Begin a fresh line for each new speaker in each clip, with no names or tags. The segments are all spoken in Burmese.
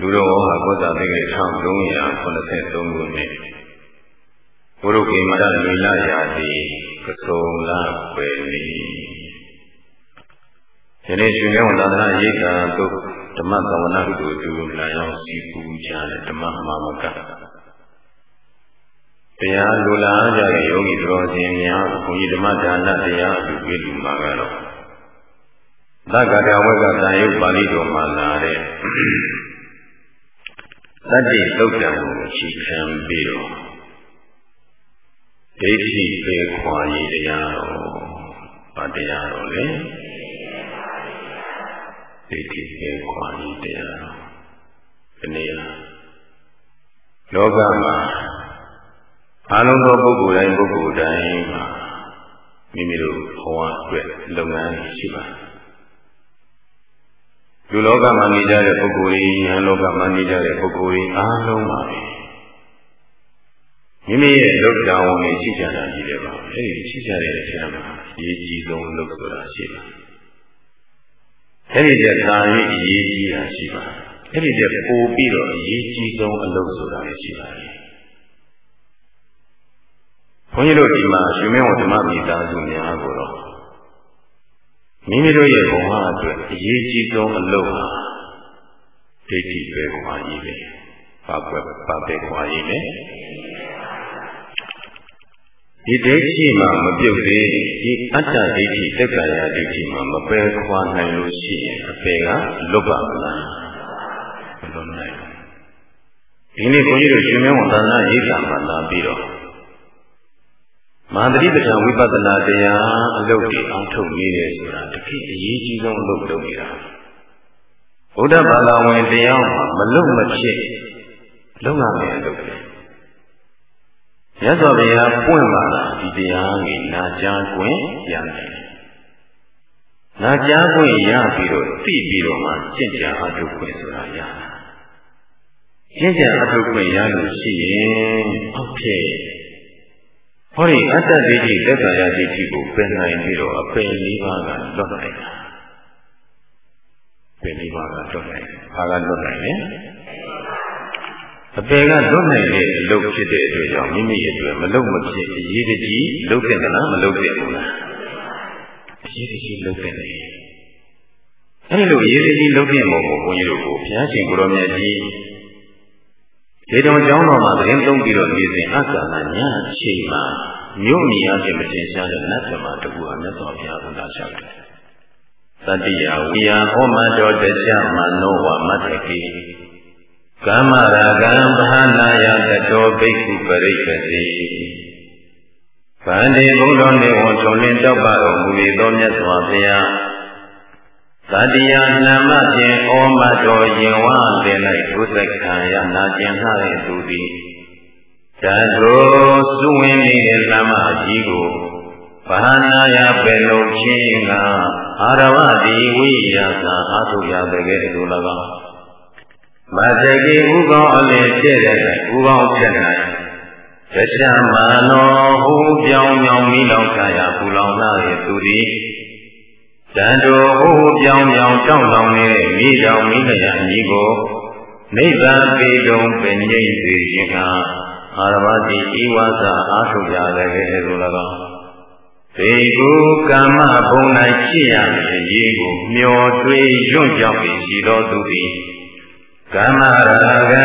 လူတော်ဟာဘုရားသခင်1383ခုနှစ်ဘုရုကေမရမေလရာတိကဆုံလာွယ်နေယနေ့ရှင်မြတ်သာသနာရိပ်သာသို့ဓမ္မသဝနာတို့သူလာရောက်စီပူကြတဲ့ဓမ္မမာမကတရားလူလာကြတဲ့ယောဂီတော်ရှင်များဘုန်းကြီးဓမ္မဒါနတရားအတူပြုလူမှာကတော့သက္ကတာဝက်ကတန်ရုပ်ပါဠိတော်မှာလာတဲ့ တတ္တိသုတ်တံကိုအခြေခံပြီးတော့ဒိဋ္ဌိပေခွာရည်တရားတော်ဗာတရားတော်လေဒိဋ္ဌိပေခွာရည်တရားတော်ဒီနေ့လောကမှာအလုံးသောပုဂ္ဂိုလ်တိုင်းပုဂ္ဂိုလ်တိုင်းမှာမိမိတို့ဘဝအတွက်လုပ်ငန်းရှိပါတယ် လူလောကမှာနေကြတဲ့ပုဂ္ဂိုလ်တွေဉာဏ်လောကမှာနေကြတဲ့ပုဂ္ဂိုလ်တွေအားလုံးပါပဲမိမိရဲ့လုပ်တာဝန်တွေရှိကြတာကြီးတယ်ပါအဲဒီရှိကြတဲ့အချိန်မှာအရေးကြီးဆုံးလုပ်ဆိုတာရှိတယ်အဲဒီတည်းသာ၍အရေးကြီးတာရှိပါတယ်အဲဒီတည်းပို့ပြီးတော့အရေးကြီးဆုံးအလုပ်ဆိုတာလည်းရှိပါတယ်ဘုန်းကြီးတို့ဒီမှာရှင်မင်းဝဓမ္မမိသားစုများကိုတော့ မိမိတို့ရဲ့ဘဝအတွက်အရေးကြီးဆုံးအလုပ်ဟာဒိဋ္ဌိပဲခွာကြီးပဲဘာပဲဘာပဲခွာကြီးလဲဒီဒိဋ္ဌိမှာမပြုတ်သေးဒီအတ္တဒိဋ္ဌိတက္ကရာဒိဋ္ဌိမှာမပယ်ခွာနိုင်လို့ရှိရင်အပေကလွတ်ပါမလားမလွတ်နိုင်ဒီနေ့ဘုန်းကြီးတို့ရှင်မင်းဝန်သာသနာရေးတာမှာလာပြီးတော့ မာသတိပဋ္ဌာန်ဝိပဿနာတရားအလုပ်တွေအောင်ထုတ်နေတယ်ဆိုတာတတိအရေးကြီးဆုံးအလုပ်လုပ်နေတာဘုဒ္ဓဘာသာဝင်တရားမှာမလုံမဖြစ်လုံရမယ်အလုပ်တွေရသော်ဘုရားပွင့်လာတာဒီတရားကြီးနာကြားခွင့်ရတယ်နာကြားခွင့်ရပြီးတော့သိပြီးတော့မှကျင့်ကြံအထုတ်ခွင့်ဆိုတာရတာကျင့်ကြံအထုတ်ခွင့်ရလို့ရှိရင်ဟုတ်ကဲ့ ဟောဒီအတ္တဒိဋ္ဌိသက်သာယဒိဋ္ဌိကိုပယ်နိုင်ပြီးတော့အပယ်လေးပါးကလွတ်နိုင်တာပယ်လေးပါးကလွတ်နိုင်ဘာကလွတ်နိုင်လဲအပယ်ကလွတ်နိုင်တဲ့အလုပ်ဖြစ်တဲ့အတွက်ကြောင့်မိမိအတွက်မလုံမဖြစ်အရေးတကြီးလုပ်တဲ့ကလားမလုပ်တဲ့ဘူးလားအရေးတကြီးလုပ်တဲ့လေအဲဒီလိုအရေးတကြီးလုပ်တဲ့ပုံကိုဘုန်းကြီးတို့ကိုဘုရားရှင်ကိုရောမြတ်ကြီး ဒီတော်ကျောင်းတော်မှာသတင်းသုံးပြီးတော့နေစဉ်အက္ခဏညအချိန်မှာမြို့မြအချင်းမတင်ရှားတဲ့နတ်သမတကူဟာမြတ်စွာဘုရားကလာချတယ်။တတိယဝိယဟောမတော်တကြမနောဝမတ္တကိကာမရာဂံဘာနာယတတောဘိက္ခုပရိက္ခတိဗန္တိဘုဒ္ဓနေဝထုံလင်းတောက်ပါတော်မူ၏သောမြတ်စွာဘုရား သတိယနမဖြင့်ဩမတော်ယင်ဝတင်၌ဒုစက္ခံရနာကျင်နှတဲ့သူသည်တတောစုဝင်နေတဲ့လမကြီးကိုဘာနာယပေလုံးချင်းကအာရဝတိဝိယသာအာထုရတဲ့ကဲ့သို့၎င်းမတကေဥကောင်းအလင်းဖြစ်တဲ့ဥကောင်းဖြစ်၌တခြားမာနောဟူပြောင်းမြောင်မိလောင်ခါရပူလောင်လာရဲ့သူသည် တန်တော်ဟိုးပြောင်းပြောင်းတောင်းတောင်းနေတဲ့မိတော်မိလျာညီကိုနိဗ္ဗာန်ပေတုံပင်ငိမ့်စေခြင်းကအာရမတိဤဝါစာအားထုတ်ကြတယ်ကဲလို့၎င်းသေကုကမ္မဘုံ၌ရှိရမည်ရေးကိုမျောတွေးရွံ့ကြောက်ပြီးရှိတော်သူသည်ကမ္မရာဂံ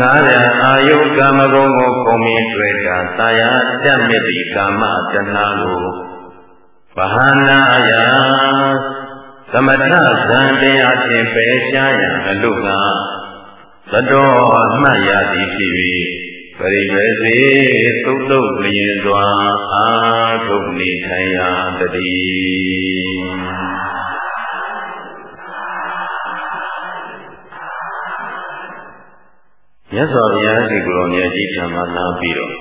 ငါးရအာယုကာမဂုဏ်ကိုခုံမြင်တွေ့တာသာယာတတ်မြစ်ဒီကာမတဏှာကို ဘာနာယသမထဇံတရားဖြင့်ပဲရှားရန်အလို့ကသတော်အမှတ်ရသည်ဖြစ်၍ပရိဝေစေသုတ်တုတ်လျင်စွာအာထုတ်နေထိုင်ရာတည်းမြတ်စွာဘုရားရှိခိုးတော်မြတ်ကြီးထံမှာလာပြီးတော့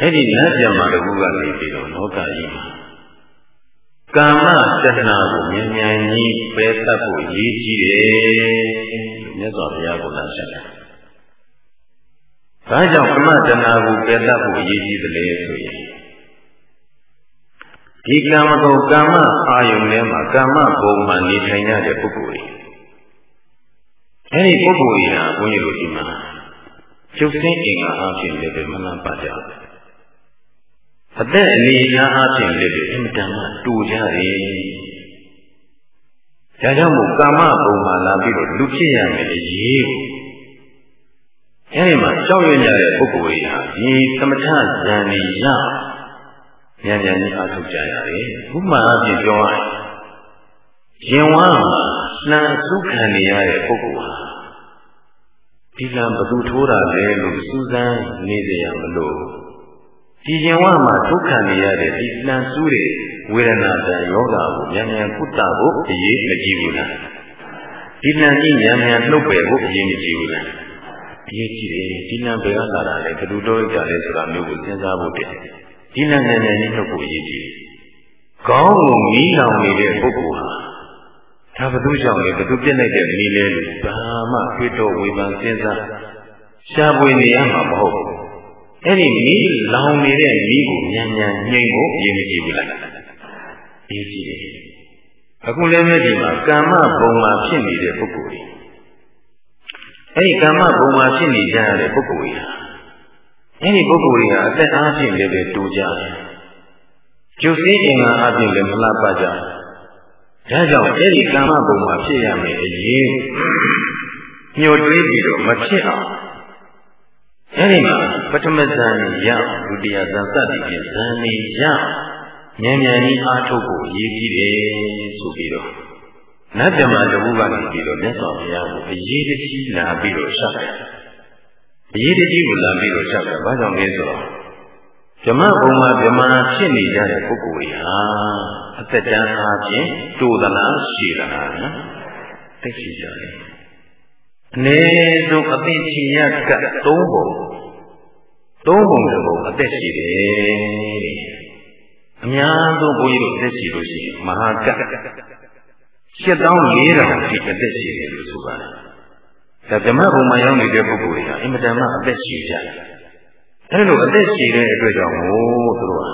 အဲ့ဒီနတ်ပြမတကူကနေပြီးတော့လောကကြီးမှာ ကာမတဏှာကိုမြန်မြန်ကြီးပယ်တတ်ဖို့ရည်ကြီးတယ်မြတ်စွာဘုရားကလာဆက်တာ။ဒါကြောင့်ကာမတဏှာကိုပယ်တတ်ဖို့ရည်ကြီးတယ်လေဆိုရင်ဒီကာမဂုဏ်ကာမအာယုန်ထဲမှာကာမဘုံမှာနေထိုင်ရတဲ့ပုဂ္ဂိုလ်တွေအဲဒီပုဂ္ဂိုလ်ကြီးဟာဘုန်းကြီးတို့ဒီမှာကျုပ်စင်းအင်္ဂါအဖြစ်လည်းပဲမလန့်ပါကြ အသက်အနေအထားအဖြစ်လည်းပဲအင်မတန်မှတူကြတယ်ဒါကြောင့်မို့ကာမဘုံမှာလာပြီးတော့လူဖြစ်ရမယ်အရေးအဲဒီမှာကြောက်ရွံ့ကြတဲ့ပုဂ္ဂိုလ်ကြီးဟာဒီသမထဇန်နေရဉာဏ်ဉာဏ်ကြီးအားထုတ်ကြရတယ်ဥပမာအဖြစ်ပြောရရင်ဝါမှာနှံစုခံနေရတဲ့ပုဂ္ဂိုလ်ဟာဒီကံဘသူထိုးတာလဲလို့စူးစမ်းနေကြရမလို့ ဒီရင်ဝမှာဒုက္ခနေရတဲ့ဒီလန်ဆူးတဲ့ဝေဒနာတန်ယောဂကိုဉာဏ်ဉာဏ်ကုသဖို့အရေးမကြီးဘူးလားဒီလန်ကြီးဉာဏ်ဉာဏ်နှုတ်ပယ်ဖို့အရေးမကြီးဘူးလားအရေးကြီးတယ်ဒီလန်ဘယ်ကလာတာလဲဘယ်သူတော်ကြလဲဆိုတာမျိုးကိုစဉ်းစားဖို့တည်းဒီလန်ဉာဏ်ဉာဏ်ကြီးနှုတ်ဖို့အရေးကြီးတယ်ကောင်းကိုမီးလောင်နေတဲ့ပုဂ္ဂိုလ်ဟာဒါဘသူကြောင့်လဲဘသူပြည့်နေတဲ့မီးလဲလို့ဘာမှတွေးတော့ဝေဖန်စဉ်းစားရှားပွေနေရမှာမဟုတ်ဘူး အဲ့ဒီမီးလောင်နေတဲ့မီးကိုညံညံငြိမ်ဖို့ရင်းမကြည့်ဘူးလားရင်းကြည့်တယ်အခုလည်းမဲ့ဒီမှာကာမဘုံမှာဖြစ်နေတဲ့ပုဂ္ဂိုလ်တွေအဲ့ဒီကာမဘုံမှာဖြစ်နေကြရတဲ့ပုဂ္ဂိုလ်တွေဟာအဲ့ဒီပုဂ္ဂိုလ်တွေဟာအသက်အားဖြင့်လည်းပဲတူကြတယ်ကျုပ်စည်းအင်္ဂါအပြင်လည်းမလှပကြဒါကြောင့်အဲ့ဒီကာမဘုံမှာဖြစ်ရမယ်အရေးညှို့တွေးပြီးတော့မဖြစ်အောင် အဲဒီမှာပထမဇန်ရဒုတိယဇန်စသည်ဖြင့်ဇန်နေရဉာဏ်ဉာဏ်ကြီးအားထုတ်ဖို့ရည်ကြီးတယ်ဆိုပြီးတော့နတ်ပြမတဘူးကနေပြီးတော့မြတ်စွာဘုရားကိုအရေးတကြီးလာပြီးတော့ရှောက်တယ်အရေးတကြီးကိုလာပြီးတော့ရှောက်တယ်ဘာကြောင့်လဲဆိုတော့ဓမ္မဘုံမှာဓမ္မဖြစ်နေကြတဲ့ပုဂ္ဂိုလ်တွေဟာအသက်တန်းအားဖြင့်တိုးသလားရှိသလားနော်သိရှိကြတယ်အနည်းဆုံးအသိချင်ရကသုံးပုံ သုံးပုံတစ်ပုံအသက်ရှိတယ်အများဆုံးဘုန်းကြီးတို့အသက်ရှိလို့ရှိရင်မဟာက7400အထိအသက်ရှိတယ်လို့ဆိုပါတယ်ဒါဓမ္မဘုံမှာရောက်နေတဲ့ပုဂ္ဂိုလ်တွေဟာအင်မတန်မှအသက်ရှိကြတယ်အဲလိုအသက်ရှိတဲ့အတွက်ကြောင့်မို့သူတို့ဟာ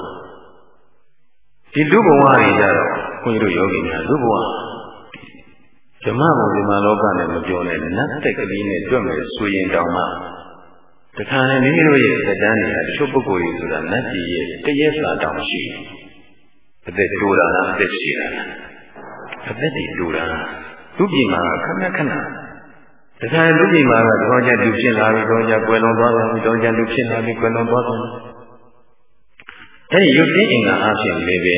ဒီလူဘဝတွေကြတော့ခွန်ကြီးတို့ယောဂီများလူဘဝဓမ္မဘုံဒီမှာလောကနဲ့မပြောနဲ့နတ်တက်ကလေးနဲ့တွေ့မယ်ဆိုရင်တောင်မှ တခါနဲ့မိမိတို့ရဲ့စတန်းတွေကတချို့ပုဂ္ဂိုလ်ကြီးဆိုတာနတ်ကြီးရဲ့တရက်စာတောင်ရှိတယ်အသက်တိုးတာလားအသက်ရှိတာလားအသက်တွေတိုးတာသူပြည်မှာခဏခဏတခါလူပြည်မှာကတော့ကြသူဖြစ်လာပြီတော့ကြကွယ်လွန်သွားတယ်တော့ကြလူဖြစ်လာပြီကွယ်လွန်သွားတယ်အဲဒီရုပ်သိအင်္ဂါအဖြစ်လည်းပဲ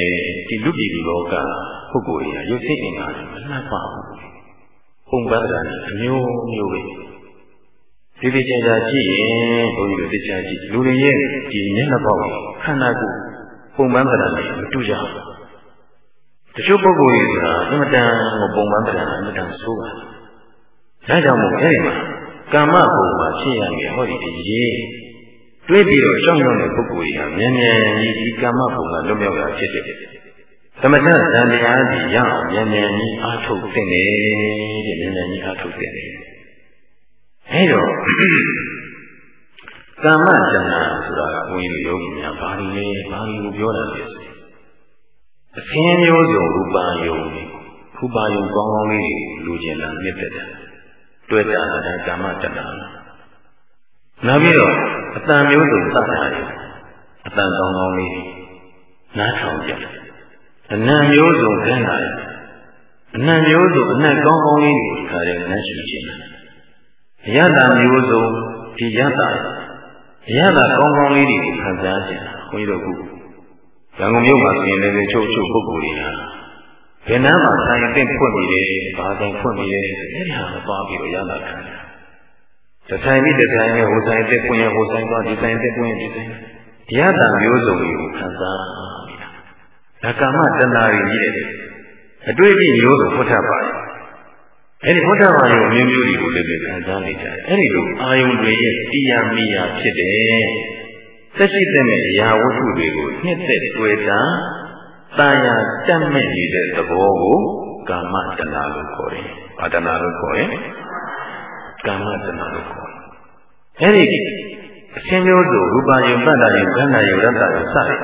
ဒီလူပြည်ဒီလောကပုဂ္ဂိုလ်ကြီးရုပ်သိအင်္ဂါတွေမနှပ်ပါဘူးပုံပန်းတာအမျိုးမျိုးပဲ ဒီဒီချာချာကြည့်ရင်ဘုန်းကြီးတို့သိချာကြည့်လူတွေရဲ့ဒီမျက်နှာပေါက်ခန္ဓာကိုယ်ပုံပန်းတာနဲ့မတူကြဘူးတချို့ပုဂ္ဂိုလ်ကြီးဆိုတာအမတန်ကိုပုံပန်းတာအမတန်ဆိုးပါဒါကြောင့်မို့အဲ့ဒီမှာကာမဘုံမှာဖြစ်ရမယ်ဟောဒီအရေးတွေးပြီးတော့ကြောက်ရွံ့တဲ့ပုဂ္ဂိုလ်ကြီးဟာမြန်မြန်ကြီးဒီကာမဘုံကလွတ်မြောက်တာဖြစ်တယ်သမထဇန်တရားကြီးရအောင်မြန်မြန်ကြီးအားထုတ်သင့်တယ်တဲ့မြန်မြန်ကြီးအားထုတ်သင့်တယ် အဲတော့ကာမတဏှာဆိုတာကဘုန်းကြီးတို့ယောဂီများဘာလို့လဲဘာလို့ပြောတာလဲဆိုအသင်းမျိုးစုံရူပါယုံရူပါယုံကောင်းကောင်းလေးလူကျင်တာမြစ်သက်တယ်တွေ့တာကကာမတဏှာနောက်ပြီးတော့အတန်မျိုးစုံသတ်တာရအတန်ကောင်းကောင်းလေးနားထောင်ကြအနံမျိုးစုံခင်းလာရအနံမျိုးစုံအနံကောင်းကောင်းလေးကိုခါရဲနတ်ရှိခြင်း ရတာမျိုးစုံဒီရတာရတာကောင်းကောင်းလေးတွေကိုခံစားခြင်းခွန်ကြီးတို့ခုရန်ကုန်မြို့မှာဆိုရင်လည်းချို့ချို့ပုဂ္ဂိုလ်တွေဟာဘယ်နှမ်းမှာဆိုင်အသင့်ဖွင့်နေတယ်ဘာဆိုင်ဖွင့်နေတယ်ဆိုအဲ့ဒါကိုသွားပြီးတော့ရတာခံတယ်တဆိုင်ပြီးတဆိုင်ရဲ့ဟိုဆိုင်အသင့်ဖွင့်ရဟိုဆိုင်သွားဒီဆိုင်အသင့်ဖွင့်ရဒီဆိုင်ရတာမျိုးစုံတွေကိုခံစားနေတာဒါကာမတဏှာကြီးကြီးတယ်အတွေ့အကြုံမျိုးစုံဖွတ်ထပါတယ် အဲ့ဒီဘုဒ္ဓဘာသာမျိုးမျိုးတွေကိုလည်းခံစားနေကြတယ်အဲ့ဒီလိုအာယုန်တွေရဲ့တရားမိယာဖြစ်တယ်သက်ရှိတဲ့မဲ့အရာဝတ္ထုတွေကိုနှစ်သက်တွေ့တာတာယာတတ်မဲ့နေတဲ့သဘောကိုကာမတဏှာလို့ခေါ်တယ်။ဘာတဏှာလို့ခေါ်လဲ။ကာမတဏှာလို့ခေါ်တယ်။အဲဒီအရှင်မျိုးစုရူပယုံပတ္တယုံခန္ဓာယုံရတ္တယုံစတဲ့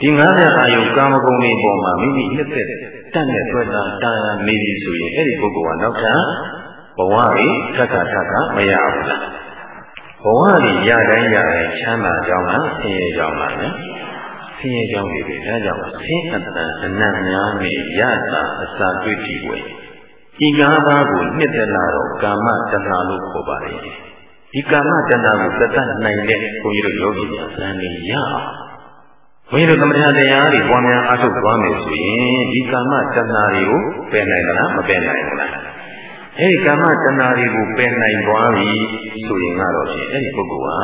ဒီငါးမျိုးအာယုကာမဂုဏ်တွေပေါ်မှာမိမိနှစ်သက် တတ်နဲ့တွေ့တာတာယာနေပြီဆိုရင်အဲ့ဒီပုဂ္ဂိုလ်ကနောက်ထပ်ဘဝကြီးထက်ခါထက်ခါမရဘူးလားဘဝကြီးရတိုင်းရတိုင်းချမ်းသာကြောင်းလားဆင်းရဲကြောင်းလားနော်ဆင်းရဲကြောင်းတွေပဲဒါကြောင့်ဆင်းအတ္တအနတ်များနဲ့ရတာအစာတွေ့ကြည့်ွယ်ဤကားပါကိုနှစ်သက်လာတော့ကာမတဏှာလို့ခေါ်ပါလေဒီကာမတဏှာကိုသတ်တတ်နိုင်တဲ့ဘုန်းကြီးတို့ယောဂီများဇန်နေရအောင် ဘုန်းကြီးတို့သမထတရားတွေပွားများအားထုတ်သွားမယ်ဆိုရင်ဒီကာမတဏှာတွေကိုပယ်နိုင်မလားမပယ်နိုင်ဘူးလားအဲဒီကာမတဏှာတွေကိုပယ်နိုင်သွားပြီဆိုရင်ကတော့ဖြင့်အဲဒီပုဂ္ဂိုလ်ဟာ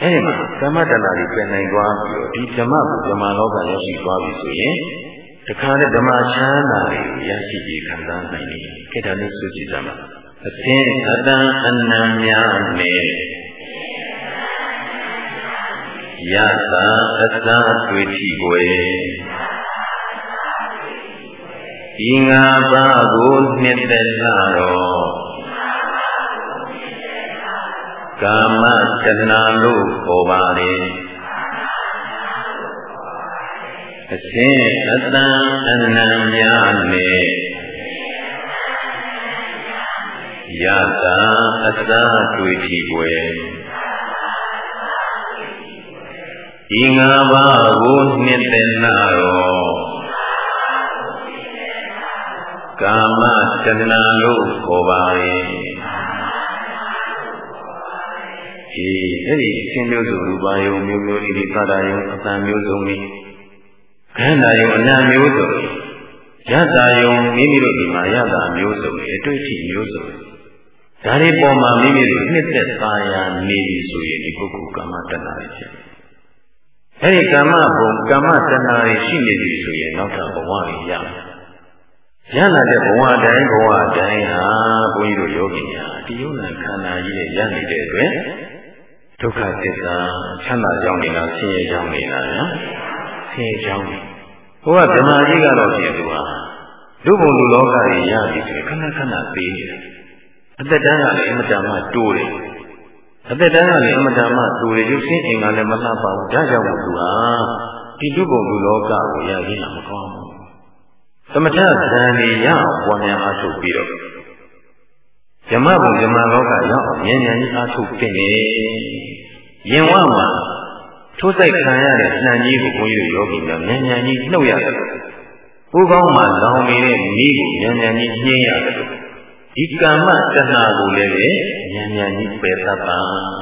အဲဒီမှာကာမတဏှာတွေပယ်နိုင်သွားပြီးတော့ဒီဓမ္မကိုဓမ္မလောကရောက်ရှိသွားပြီဆိုရင်တခါနဲ့ဓမ္မချမ်းသာတွေကိုရရှိပြီးခံစားနိုင်တယ်။ခေတ္တလေးဆိုကြည့်ကြမှာအသင်အတန်အနံများနဲ့ ယတာအသာတွေ့ထီွယ်ဤငါးပါးကိုနှစ်သက်လာတော့ကာမတဏလို့ခေါ်ပါလေအစဉ်အတန်အနံများနဲ့ယတာအသာတွေ့ထီွယ် ဤငါးပါးကိုနှစ်သက်လာတော့ကာမတဏလို့ခေါ်ပါရဲ့ဒီအဲ့ဒီအရှင်မျိုးစုရူပါယုံမျိုးမျိုးဒီသတ္တယုံအတန်မျိုးစုံဒီခန္ဓာယုံအနံမျိုးစုံရတ္တယုံမိမိတို့ဒီမှာရတာမျိုးစုံအတွေ့အထိမျိုးစုံဒါတွေပေါ်မှာမိမိတို့နှစ်သက်သာယာနေပြီဆိုရင်ဒီပုဂ္ဂိုလ်ကာမတဏှာဖြစ် အဲဒီကာမဘုံကာမတဏှာရှိနေပြီဆိုရင်နောက်ထပ်ဘဝကြီးရမယ်ရလာတဲ့ဘဝတိုင်းဘဝတိုင်းဟာဘုန်းကြီးတို့ယောဂီများဒီယုံနာခန္ဓာကြီးရဲ့ရနေတဲ့အတွက်ဒုက္ခသစ္စာချမ်းသာကြောင်းနေတာဆင်းရဲကြောင်းနေတာနော်ဆင်းရဲကြောင်းဘုရားဓမ္မကြီးကတော့ပြင်သူဟာလူဘုံလူလောကကြီးရပြီဆိုရင်ခဏခဏသေးနေတယ်အသက်တန်းကလည်းအမတန်မှတိုးတယ် အသက်တန်းကလည်းအမတန်မှတိုးတယ်ရုပ်ဆင်းအင်္ဂါလည်းမလှပါဘူးဒါကြောင့်မို့သူဟာဒီလူဘုံလူလောကကိုရရင်မကောင်းဘူးသမထဇန်နေရအောင်ပွားများအားထုတ်ပြီးတော့ဓမ္မဘုံဓမ္မလောကရောက်အောင်ဉာဏ်ဉာဏ်ကြီးအားထုတ်တဲ့ရင်ဝမှာထိုးဆိုင်ခံရတဲ့နှံကြီးကိုဘုန်းကြီးတို့ယောဂီများဉာဏ်ဉာဏ်ကြီးနှုတ်ရတယ်။ကိုယ်ကောင်းမှလောင်နေတဲ့မိကိုဉာဏ်ဉာဏ်ကြီးနှင်းရတယ်။ ဒီကာမတဏှာကိုလည်းပဲဉာဏ်ဉာဏ်ကြီးပယ်သတ်ပါ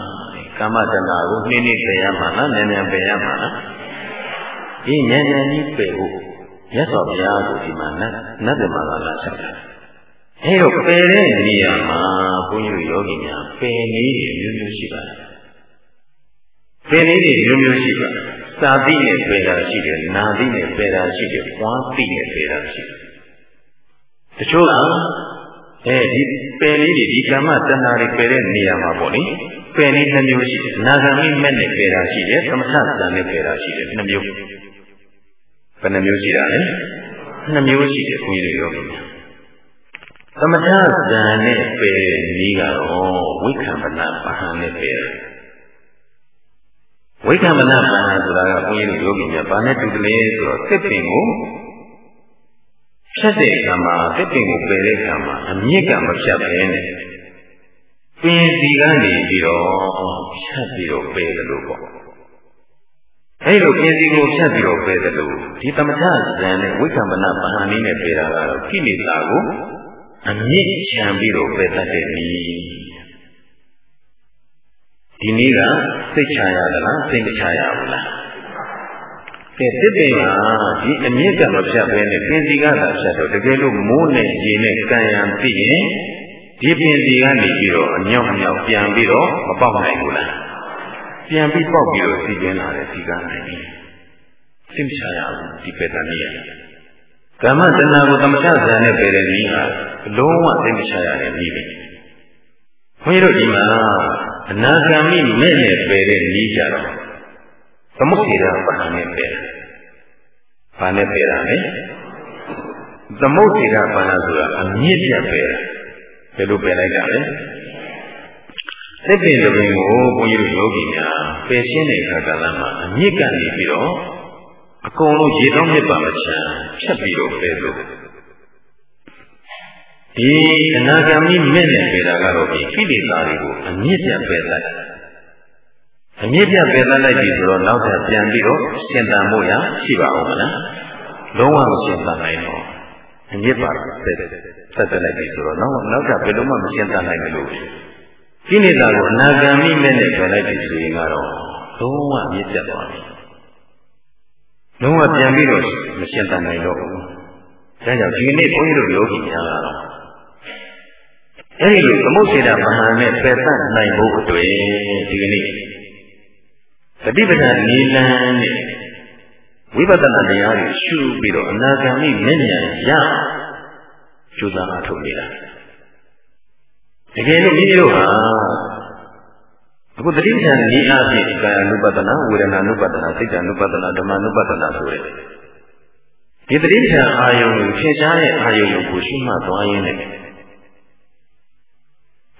။ကာမတဏှာကိုနှင်းနှင်းပယ်ရမှာလားဉာဏ်ဉာဏ်ပယ်ရမှာလား။ဒီဉာဏ်ဉာဏ်ကြီးပယ်ဖို့မြတ်စွာဘုရားကိုဒီမှာနတ်နတ်သမဂါလာဆက်တာအဲတော့ပယ်တဲ့နေရာမှာဘုန်းကြီးတို့ယောဂီများပယ်နည်းတွေမျိုးမျိုးရှိပါတယ်ပယ်နည်းတွေမျိုးမျိုးရှိပါတယ်စာသိနဲ့ပယ်တာရှိတယ်နာသိနဲ့ပယ်တာရှိတယ်ပွားသိနဲ့ပယ်တာရှိတယ်တချို့က အဲဒီပယ်နည်းတွေဒီကမ္မတဏှာတွေပယ်တဲ့နေရာမှာပေါ့လေပယ်နည်းနှမျိုးရှိတယ်နာဂံမိမဲ့နဲ့ပယ်တာရှိတယ်သမထဇန်နဲ့ပယ်တာရှိတယ်နှမျိုးဘယ်နှမျိုးရှိတာလဲနှစ်မျိုးရှိတယ်ဘုန်းကြီးတို့ပြောပြီသမထဇန်နဲ့ပယ်နည်းကတော့ဝိခံမနာပါဟန်နဲ့ပယ်ဝိခံမနာပါဟန်ဆိုတာကဘုန်းကြီးတို့ယောဂီများဘာနဲ့တူတယ်လဲဆိုတော့သစ်ပင်ကို ဖြတ်တဲ့အခါမှာသစ်ပင်ကိုပယ်တဲ့အခါမှာအမြင့်ကမဖြတ်ဘဲနဲ့ပင်စီကနေပြီးတော့ဖြတ်ပြီးတော့ပယ်တယ်လို့ပေါ့အဲ့လိုပြင်စီကိုဖြတ်ပြီးတော့ပဲတယ်လို့ဒီသမထဇန်နဲ့ဝိက္ကမနာပဟန်နည်းနဲ့ပြေတာကတော့ကိလေသာကိုအမြင့်ချံပြီးတော့ပဲတတ်တဲ့နည်းဒီနည်းကစိတ်ချရသလားစိတ်မချရဘူးလား ကဲတစ်ပင်ကဒီအမြင့်ကမဖြတ်ဘဲနဲ့ပြင်စီကသာဖြတ်တော့တကယ်လို့မိုးနဲ့ရေနဲ့ကံရံပြီးရင်ဒီပြင်စီကနေပြီးတော့အမြောက်အမြောက်ပြန်ပြီးတော့မပေါက်နိုင်ဘူးလားပြန်ပြီးပေါက်ပြီးတော့စီကျင်းလာတဲ့စီကနိုင်ပြီသိမချရဘူးဒီပေတနည်းကမ္မတဏှာကိုသမထဇာနဲ့ပယ်တဲ့နည်းဟာလုံးဝသိမချရတဲ့နည်းပဲဘုန်းကြီးတို့ဒီမှာအနာဂါမိမဲ့နဲ့ပယ်တဲ့နည်းကြတော့ သမုဒ္ဒေရပါဏနဲ့ပယ်တာဘာနဲ့ပယ်တာလဲသမုဒ္ဒေရပါဏဆိုတာအမြင့်ပြတ်ပယ်တာဘယ်လိုပယ်လိုက်တာလဲသစ်ပင်တစ်ပင်ကိုဘုန်းကြီးတို့ယောဂီများပယ်ရှင်းတဲ့အခါကလည်းမှာအမြင့်ကနေပြီးတော့အကုန်လုံးရေတောင်းမြစ်ပါမချမ်းဖြတ်ပြီးတော့ပယ်လို့ဒီအနာဂါမိမဲ့နဲ့ပေတာကတော့ဒီကိလေသာတွေကိုအမြင့်ပြတ်ပယ်လိုက် အမြင့်ပြတ်ပယ်သလိုက်ပြီဆိုတော့နောက်ထပ်ပြန်ပြီးတော့ရှင်းတန်မှုရရှိပါအောင်မလားလုံးဝမရှင်းတန်နိုင်တော့အမြင့်ပါဆက်ဆက်တက်လိုက်ပြီဆိုတော့နောက်နောက်ထပ်ဘယ်လိုမှမရှင်းတန်နိုင်ဘူးလို့ကိလေသာကိုအနာဂါမိမဲ့နဲ့ပယ်လိုက်ပြီဆိုရင်ကတော့လုံးဝမြင့်ပြတ်သွားပြီလုံးဝပြန်ပြီးတော့မရှင်းတန်နိုင်တော့ဘူးဒါကြောင့်ဒီနေ့ဘုန်းကြီးတို့ယောဂီများကတော့အဲဒီလိုသမုတ်စေတာမဟာနဲ့ပယ်တတ်နိုင်ဖို့အတွက်ဒီကနေ့ တတိပဒနီလန်းနဲ့ဝိပဿနာတရားတွေရှုပြီးတော့အနာဂတ်မိမျက်ဉာဏ်ရကျူးစာအထုတ်နေတာတကယ်လို့မိမိတို့ဟာအခုတတိပဒနီအဖြစ်ကာယ ानु ပဒနာဝေဒနာ ानु ပဒနာစိတ် ानु ပဒနာဓမ္မ ानु ပဒနာဆိုတဲ့ဒီတတိပဒအာယုံကိုသင်ရှားတဲ့အာယုံကိုရှုမှတ်သွားရင်းနဲ့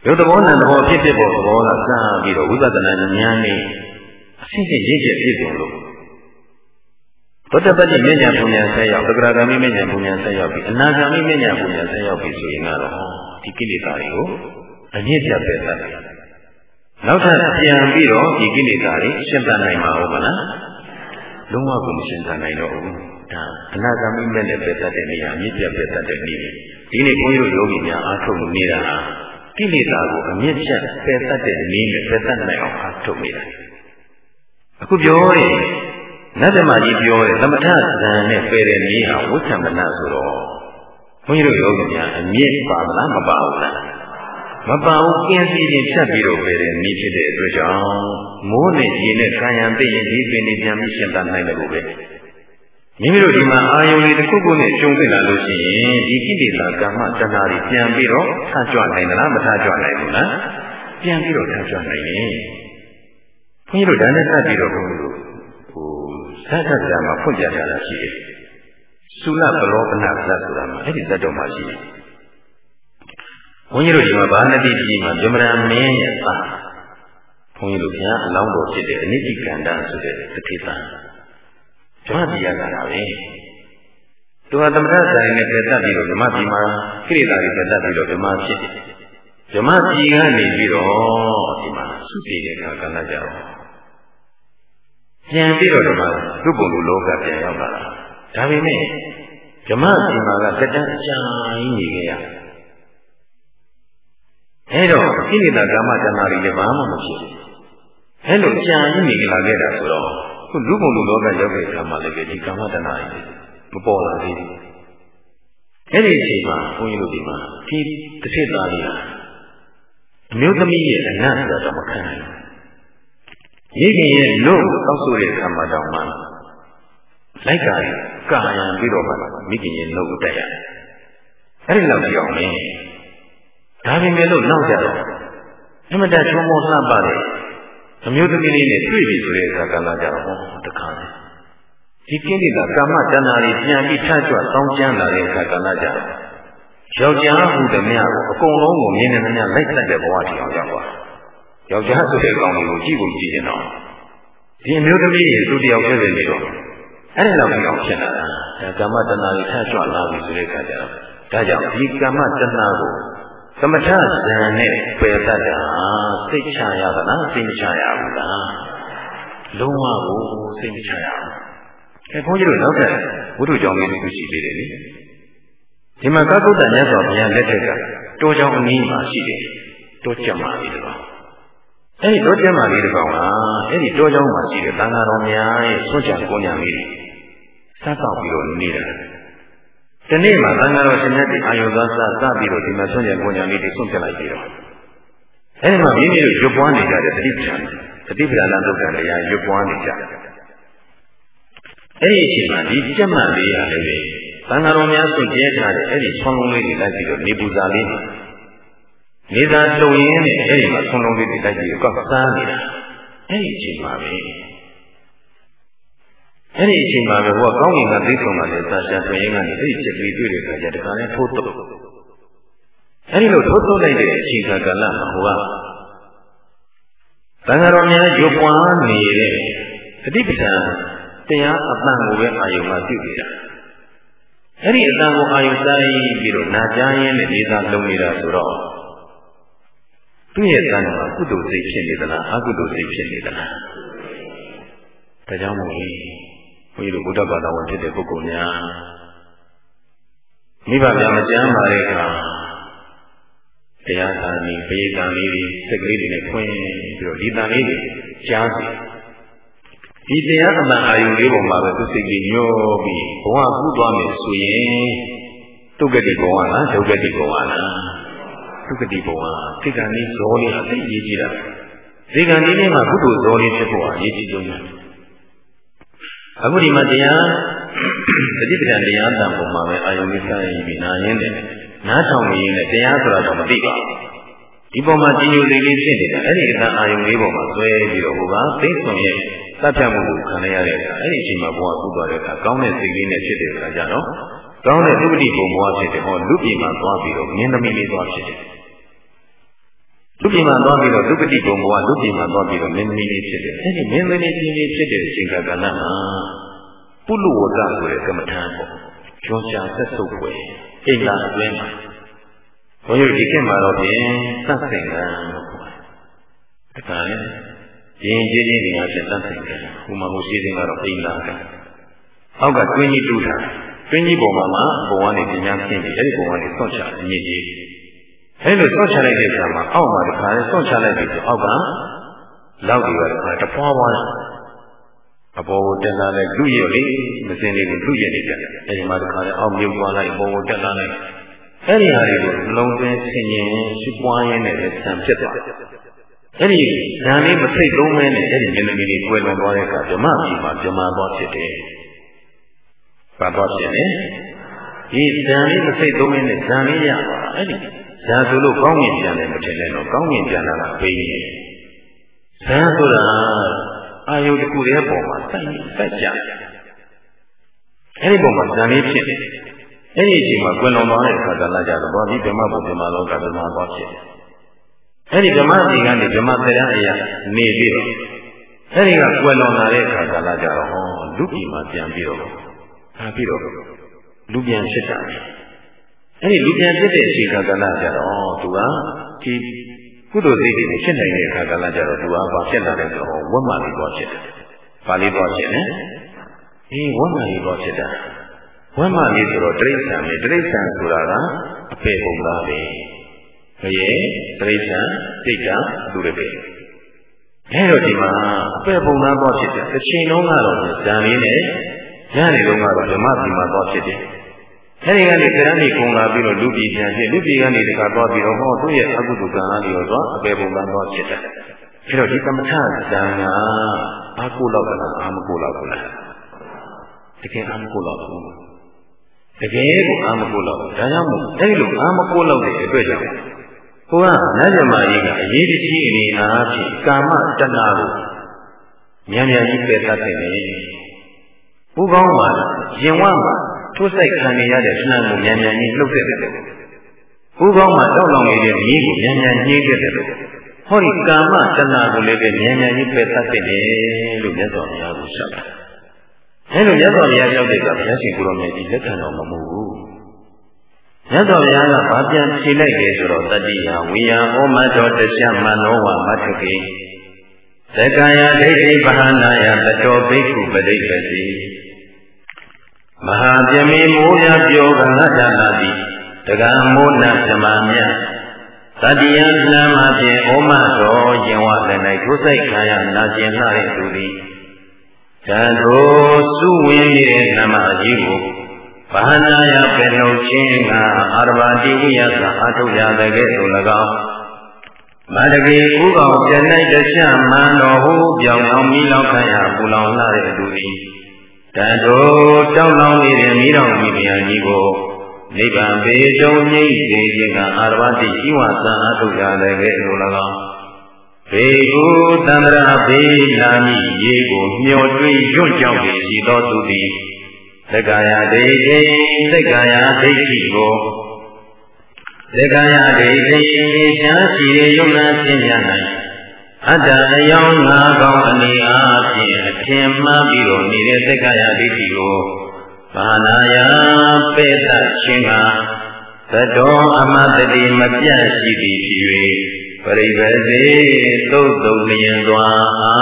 ရုပ်သဘောနာသဘောဖြစ်ဖြစ်ပေါ်သဘောကစပြီးတော့ဝိပဿနာဉာဏ်နဲ့ အစစ်စစ်ရင့်ကျက်ပြည့်စုံလို့သောတပတ္တိမြညာပူညာဆက်ရောက်သက္ကရာဂမိမြညာပူညာဆက်ရောက်ပြီးအနာဂမိမြညာပူညာဆက်ရောက်ပြီးဆိုရင်ကတော့ဒီကိလေသာတွေကိုအမြင့်ပြတ်ပဲတတ်တယ်။နောက်ထပ်ပြန်ပြီးတော့ဒီကိလေသာတွေရှင်းတတ်နိုင်မှာဟုတ်မလား။လုံးဝကိုမရှင်းတတ်နိုင်တော့ဘူး။ဒါအနာဂမိမြနဲ့ပဲတတ်တဲ့နေရာအမြင့်ပြတ်ပဲတတ်တဲ့နေရာဒီနေ့ဘုန်းကြီးတို့ယောဂီများအားထုတ်နေတာဟာကိလေသာကိုအမြင့်ဖြတ်ပယ်တတ်တဲ့နည်းနဲ့ပယ်တတ်နိုင်အောင်အားထုတ်နေတာ အခုပြောရင်နတ်သမကြီးပြောတယ်သမထဇန်နဲ့ပယ်တဲ့နည်းဟာဝိသံမနာဆိုတော့ဘုန်းကြီးတို့ယောဂီများအမြင့်ပါမလားမပါဘူးလားမပါဘူးကျင်းစီရင်ဖြတ်ပြီးတော့ပယ်တဲ့နည်းဖြစ်တဲ့အတွက်ကြောင့်မိုးနဲ့ရေနဲ့ခံရန်သိရင်ဒီပင်နေပြန်ပြီးရှင်းတတ်နိုင်တယ်လို့ပဲမိမိတို့ဒီမှာအာယုန်လေးတစ်ခုခုနဲ့ကျုံသိလာလို့ရှိရင်ဒီကိလေသာကမ္မတဏှာတွေပြန်ပြီးတော့ထကြွနိုင်သလားမထကြွနိုင်ဘူးလားပြန်ပြီးတော့ထကြွနိုင်ရင် ဘုန်းကြီးတို့ဒါနဲ့စပ်ပြီးတော့ဘုန်းကြီးတို့ဟိုဇတ်ထကြမှာဖွင့်ပြထားတာရှိတယ်သုလပရောပနဇတ်ဆိုတာမှာအဲ့ဒီဇတ်တော်မှာရှိတယ်ဘုန်းကြီးတို့ဒီမှာဗာဏတိပြည်မှာဗြဟ္မဏမင်းရဲ့သားဘုန်းကြီးတို့ဘုရားအလောင်းတော်ဖြစ်တဲ့အနိတိကန္တဆိုတဲ့တတိသားဓမ္မပြည်ရတာပဲသူဟာသမထဆိုင်နဲ့ပြတ်တတ်ပြီးတော့ဓမ္မပြည်မှာခိရိတာတွေပြတ်တတ်ပြီးတော့ဓမ္မဖြစ်ဓမ္မပြည်ကနေပြီးတော့ဒီမှာစုတည်တဲ့အခါကလည်းကြောက် ပြန်ပြီးတော့ဓမ္မသူ့ပုံလူလောကပြန်ရောက်လာတာဒါပေမဲ့ဓမ္မပြည်မှာကတတန်းအချာကြီးနေခဲ့ရအဲတော့ခိရိတာကာမတဏ္ဍာတွေလည်းဘာမှမဖြစ်ဘူးအဲလိုကြာကြီးနေလာခဲ့တာဆိုတော့ခုလူပုံလူလောကရောက်တဲ့အခါမှာလည်းဒီကာမတဏှာကြီးမပေါ်လာသေးဘူးအဲ့ဒီအချိန်မှာဘုန်းကြီးတို့ဒီမှာဒီတစ်ဖြစ်သားလေးအမျိုးသမီးရဲ့အနတ်ဆိုတာတော့မခံနိုင်ဘူး မိခင်ရဲ့လို့တောက်ဆိုတဲ့အခါမှာတောင်မှလိုက်ကာကာယံပြီးတော့မှမိခင်ရဲ့လို့တက်ရတယ်အဲ့ဒီလောက်ကြည့်အောင်လေဒါပေမဲ့လို့နောက်ကြတော့အမတချုံမောလှပတဲ့အမျိုးသမီးလေးနဲ့တွေ့ပြီဆိုတဲ့အခါကလည်းကြတော့ဟောတခါလေဒီကိလေသာကာမတဏှာတွေပြန်ပြီးထကြွတောင်းကျမ်းလာတဲ့အခါကလည်းကြတော့ယောက်ျားဟုသည်များကိုအကုန်လုံးကိုမြင်နေသမျှလိုက်သက်တဲ့ဘဝထီအောင်ရောက်သွားယော က်ျားဆိုတဲ့ကောင်ကိုကြည့်ဖို့ကြည့်နေတော့ဒီအမျိုးသမီးရဲ့သူတယောက်တည်းပဲနေတော့အဲ့ဒီလောက်ကြောင့်ဖြစ်လာတာဒါကာမတဏှာတွေထကြွလာပြီဆိုတဲ့အခါကျတော့ဒါကြောင့်ဒီကာမတဏှာကိုသမထဇန်နဲ့ပယ်တတ်တာစိတ်ချရပါလားစိတ်မချရဘူးလားလုံးဝကိုစိတ်မချရဘူးအဲဘုန်းကြီးတို့နောက်ထပ်ဝိတုကြောင့်လေးတစ်ခုရှိသေးတယ်လေဒီမှာကကုတ္တမြတ်စွာဘုရားလက်ထက်ကတိုးကြောင်အနည်းမှာရှိတယ်တိုးကြမှာလေးတစ်ကောင် အဲဒီတိုးကြမှာလေးတစ်ကောင်ကအဲဒီတိုးကြောင်မှာရှိတဲ့သံဃာတော်များရဲ့ဆွကြကိုညာလေးတွေစားတော့ပြီးတော့နေတာဒီနေ့မှာသံဃာတော်ရှင်မြတ်ဒီအာယုသောစစပြီးတော့ဒီမှာဆွညံကိုညာလေးတွေဆွန့်ပြလိုက်ပြီးတော့အဲဒီမှာမိမိတို့ရွပွားနေကြတဲ့တတိပ္ပံတတိပ္ပံဒုက္ခတရားရွပွားနေကြအဲ့ဒီအချိန်မှာဒီကြက်မှတ်လေးရတယ်လေသံဃာတော်များဆွကျဲထားတဲ့အဲ့ဒီဆွန်လုံးလေးတွေလိုက်ပြီးတော့နေပူဇာလေး နေသာလုံရင်းနဲ့အဲ့ဒီမှာဆွန်လုံးလေးတွေလိုက်ပြီးတော့ကောက်စားနေတာအဲ့ဒီအချိန်မှာပဲအဲ့ဒီအချိန်မှာပဲဟိုကကောင်းကင်ကသိဆုံးလာတဲ့သာရှာတွင်ရင်းကနေအဲ့ဒီချက်ကလေးတွေ့တဲ့အခါကျတခါလဲထိုးတော့အဲ့ဒီလိုထိုးထုတ်လိုက်တဲ့အချိန်ခါကာလမှာဟိုကသံဃာတော်များရုပ်ပွားနေတဲ့တတိပ္ပံတရားအပံကိုပဲအာယုံမှာပြုနေတာအဲ့ဒီအတန်ကိုအာယုဆိုင်ပြီးတော့နာကြားရင်းနဲ့နေသာလုံးနေတာဆိုတော့ သူ့ရဲ့တန်ကကုသိုလ်စိတ်ဖြစ်နေသလားအကုသိုလ်စိတ်ဖြစ်နေသလားဒါကြောင့်မို့ဘုန်းကြီးတို့ဘုဒ္ဓဘာသာဝင်ဖြစ်တဲ့ပုဂ္ဂိုလ်များမိဘများမကြမ်းပါတဲ့အခါတရားသာနေပိဋကံလေးတွေစက်ကလေးတွေနဲ့ဖွင့်ပြီးတော့ဒီတန်လေးတွေကြားစီဒီတရားအမှန်အာယုလေးပုံမှာပဲသူစိတ်ကြီးညှောပြီးဘဝကူးသွားမယ်ဆိုရင်ဒုက္ခတိဘဝလားဒုက္ခတိဘဝလား ဒုက္ခတိဘဝစိတ်ကံလေးဇောလေးအသိအရေးကြီးတာစိတ်ကံလေးနဲ့မှကုသိုလ်ဇောလေးဖြစ်ဖို့အရေးကြီးဆုံးတယ်အခုဒီမှာတရားတတိပ္ပံတရားတန်ပုံမှာပဲအာယုလေးစားရင်ပြီးနာရင်းတယ်နားထောင်ရင်းနဲ့တရားဆိုတာတော့မသိပါဘူးဒီပုံမှာကြီးညိုလေးလေးဖြစ်နေတာအဲ့ဒီအတန်အာယုလေးပုံမှာဆွဲပြီးတော့ဟိုကသိဆုံးရဲ့တတ်ဖြတ်မှုကိုခံရတဲ့အခါအဲ့ဒီအချိန်မှာဘဝကူးသွားတဲ့အခါကောင်းတဲ့စိတ်လေးနဲ့ဖြစ်တဲ့အခါကျတော့ကောင်းတဲ့သုတိဘုံဘဝဖြစ်တဲ့ဟောလူပြည်မှာသွားပြီးတော့မြင်းသမီးလေးသွားဖြစ်တယ် လူပြည်မှာသွားပြီးတော့သုတိဘုံဘဝလူပြည်မှာသွားပြီးတော့မြင်းသမီးလေးဖြစ်တယ်အဲ့ဒီမြင်းသမီးလေးဖြစ်တဲ့အချိန်ကကဏ္ဍမှာပုလူဝကဆိုတဲ့ကမ္မထာပေါ့ကျော်ချာသက်ဆုပ်ွယ်အိမ်သာအတွင်းမှာဘုန်းကြီးဒီခေတ်မှာတော့ဖြင့်သတ်ဆင်ကံလို့ခေါ်တယ်ဒါကလည်းရင်ကြီးကြီးတွေကဖြစ်တတ်တယ်။ဟိုမှာဟိုရှိသေးကတော့အိမ်လာက။အောက်ကတွင်းကြီးတူးထား။တွင်းကြီးပေါ်မှာမှဘဝနဲ့ပညာဖြင့်ပြီးအဲ့ဒီဘဝနဲ့ဆော့ချအမြင့်ကြီး။ အဲ့လိုဆော့ချလိုက်တဲ့အခါမှာအောက်မှာတခါလဲဆော့ချလိုက်ပြီဆိုအောက်ကလောက်ပြီးတော့တခါတဖွာဖွာအပေါ်ကိုတက်လာတဲ့လူရည်လေးမစင်လေးကိုလူရည်နေကြတယ်။အဲဒီမှာတခါလဲအောက်မြုပ်သွားလိုက်ပေါ်ကိုတက်လာလိုက်အဲ့ဒီဟာတွေကိုလုံးသွင်းဆင်ញင်ရှိပွားရင်းနဲ့ဆံဖြစ်သွားတယ်အဲ့ဒီဇာလေးမစိတ်သုံးမဲနဲ့အဲ့ဒီမျက်နှာလေးတွေကွယ်လွန်သွားတဲ့အခါဗြဟ္မပြည်မှာဗြဟ္မာသွားဖြစ်တယ်။ဘာသွားဖြစ်လဲ။ဒီဇာလေးမစိတ်သုံးမဲနဲ့ဇာလေးရပါအဲ့ဒီ ဇာဆိုလို့ကောင်းမြင်ပြန်တယ်မထင်နဲ့တော့ကောင်းမြင်ပြန်တာကပေးနေ။ဇာဆိုတာအာယုတစ်ခုတည်းပေါ်မှာစိုက်စိုက်ကြ။အဲ့ဒီပုံမှာဇာလေးဖြစ်တယ်။အဲ့ဒီအချိန်မှာကွယ်လွန်သွားတဲ့အခါကလည်းကြတော့ဘာပြီးဗြဟ္မဘုဗြဟ္မာလောကဗြဟ္မာသွားဖြစ်တယ်။အဲ့ဒီဓမ္မစီကနေဓမ္မတရားအရာနေပြီးတော့အဲ့ဒီကကွယ်လွန်လာတဲ့အခါကာလကြတော့ဟောလူပြည်မှာပြန်ပြီးတော့ဟာပြီးတော့လူပြန်ဖြစ်တာ အဲ့ဒီလူပြန်ဖြစ်တဲ့အချိန်ကာလကြတော့သူကဒီကုသိုလ်စိတ်တွေဖြစ်နိုင်တဲ့အခါကာလကြတော့သူကဘာဖြစ်လာလဲဆိုတော့ဝတ်မှလေးတော့ဖြစ်တယ်။ဘာလေးတော့ဖြစ်လဲ။အေးဝတ်မှလေးတော့ဖြစ်တာ။ဝတ်မှလေးဆိုတော့တိရစ္ဆာန်ပဲတိရစ္ဆာန်ဆိုတာကအပေပုံသားပဲ။ဘယေတိဋ္ဌံစိတ်တံသူရပေအဲတော့ဒီမှာအပယ်ပုံသားတော့ဖြစ်တယ်တစ်ချိန်လုံးကတော့ဇန်လေးနဲ့ညနေလုံးကတော့ဓမ္မပြီမှာတော့ဖြစ်တယ် အဲဒီကနေကရဏီကုံလာပြီးတော့လူပြည်ပြန်ဖြစ်လူပြည်ကနေတခါသွားပြီးတော့ဟောသူ့ရဲ့အကုသိုလ်ကံအားတွေတော့အပယ်ပုံသားတော့ဖြစ်တယ်အဲတော့ဒီကမ္မထဇန်ကအာကိုလောက်လားအာမကိုလောက်ဘူးလားတကယ်အာမကိုလောက်ဘူးတကယ်ကိုအာမကိုလောက်ဒါကြောင့်မို့အဲဒီလိုအာမကိုလောက်တဲ့အတွက်ကြောင့်ဟိုကနတ်ဇမကြီးကအရေးတကြီးအနေအားဖြင့်ကာမတဏှာကိုမြန်မြန်ကြီးပယ်တတ်တယ်လေ။ဘုကောင်းမှာရင်ဝမှာ ထိုးဆိုင်ခံရတဲ့နှံကိုမြန်မြန်ကြီးလှုပ်တဲ့တယ်။ဘုကောင်းမှာတောက်လောင်နေတဲ့မြေကိုမြန်မြန်ညှိတဲ့တယ်။ဟောဒီကာမတဏှာကိုလည်းပဲမြန်မြန်ကြီးပယ်တတ်တယ်လို့မြတ်စွာဘုရားကဆက်တာ။အဲလိုမြတ်စွာဘုရားရောက်တဲ့ကဘုရားရှင်ကိုရောမြတ်ကြီးလက်ခံတော်မမူဘူး။မြတ်စွာဘုရားကဘာပြန်ဖြေလိုက်လဲဆိုတော့တတိယဝိယဩမတောတရှမနောဝမထကေသက္ကာယဒိဋ္ဌိပဟနာယတတောဘိက္ခုပရိပတိ မဟာပြမေမိုးရပြောကငါတနာတိတကံမိုးနဗြမမြတတိယလမ်းမှာဖြင့်ဩမတော်ကျင်ဝလည်း၌ထိုးဆိုင်ခံရနာကျင်လာတဲ့သူသည်တန်ထိုစုဝင်ရဲ့နမကြီးကိုဘာနာယပေနှုတ်ခြင်းကအာရဘာတိဝိယသာအထုရတဲ့ကဲ့သို့၎င်းမတကေဥကောင်ပြ၌တခြားမန်တော်ဟုပြောင်းအောင်မိလောင်ခံရပူလောင်လာတဲ့သူသည် တန်တို့တောင်းလောင်းနေတဲ့မိတော်မိဖုရားကြီးကိုနိဗ္ဗာန်ပေတုံငြိမ့်စေခြင်းကအာရဘာတိဤဝသာအထုရတဲ့ကဲ့သို့၎င်းဘေကုတန္တရာဘေလာမိရေကိုမျောတွေ့ရွတ်ကြောက်ပြီးရှိသောသူသည်သက္ကာယဒိဋ္ဌိသက္ကာယဒိဋ္ဌိကိုသက္ကာယဒိဋ္ဌိရှားရှိရယုံနာရှင်းပြ၌ အတ္တအယောင်ငါးကောင်းအနေအားဖြင့်အထင်မှားပြီးတော့နေတဲ့သက္ကာယဒိဋ္ဌိကိုဘာနာယပေတရှင်ကသတောအမတတိမပြတ်ရှိသည်ဖြစ်၍ပရိပစေသုတ်တုံလျင်စွာအာ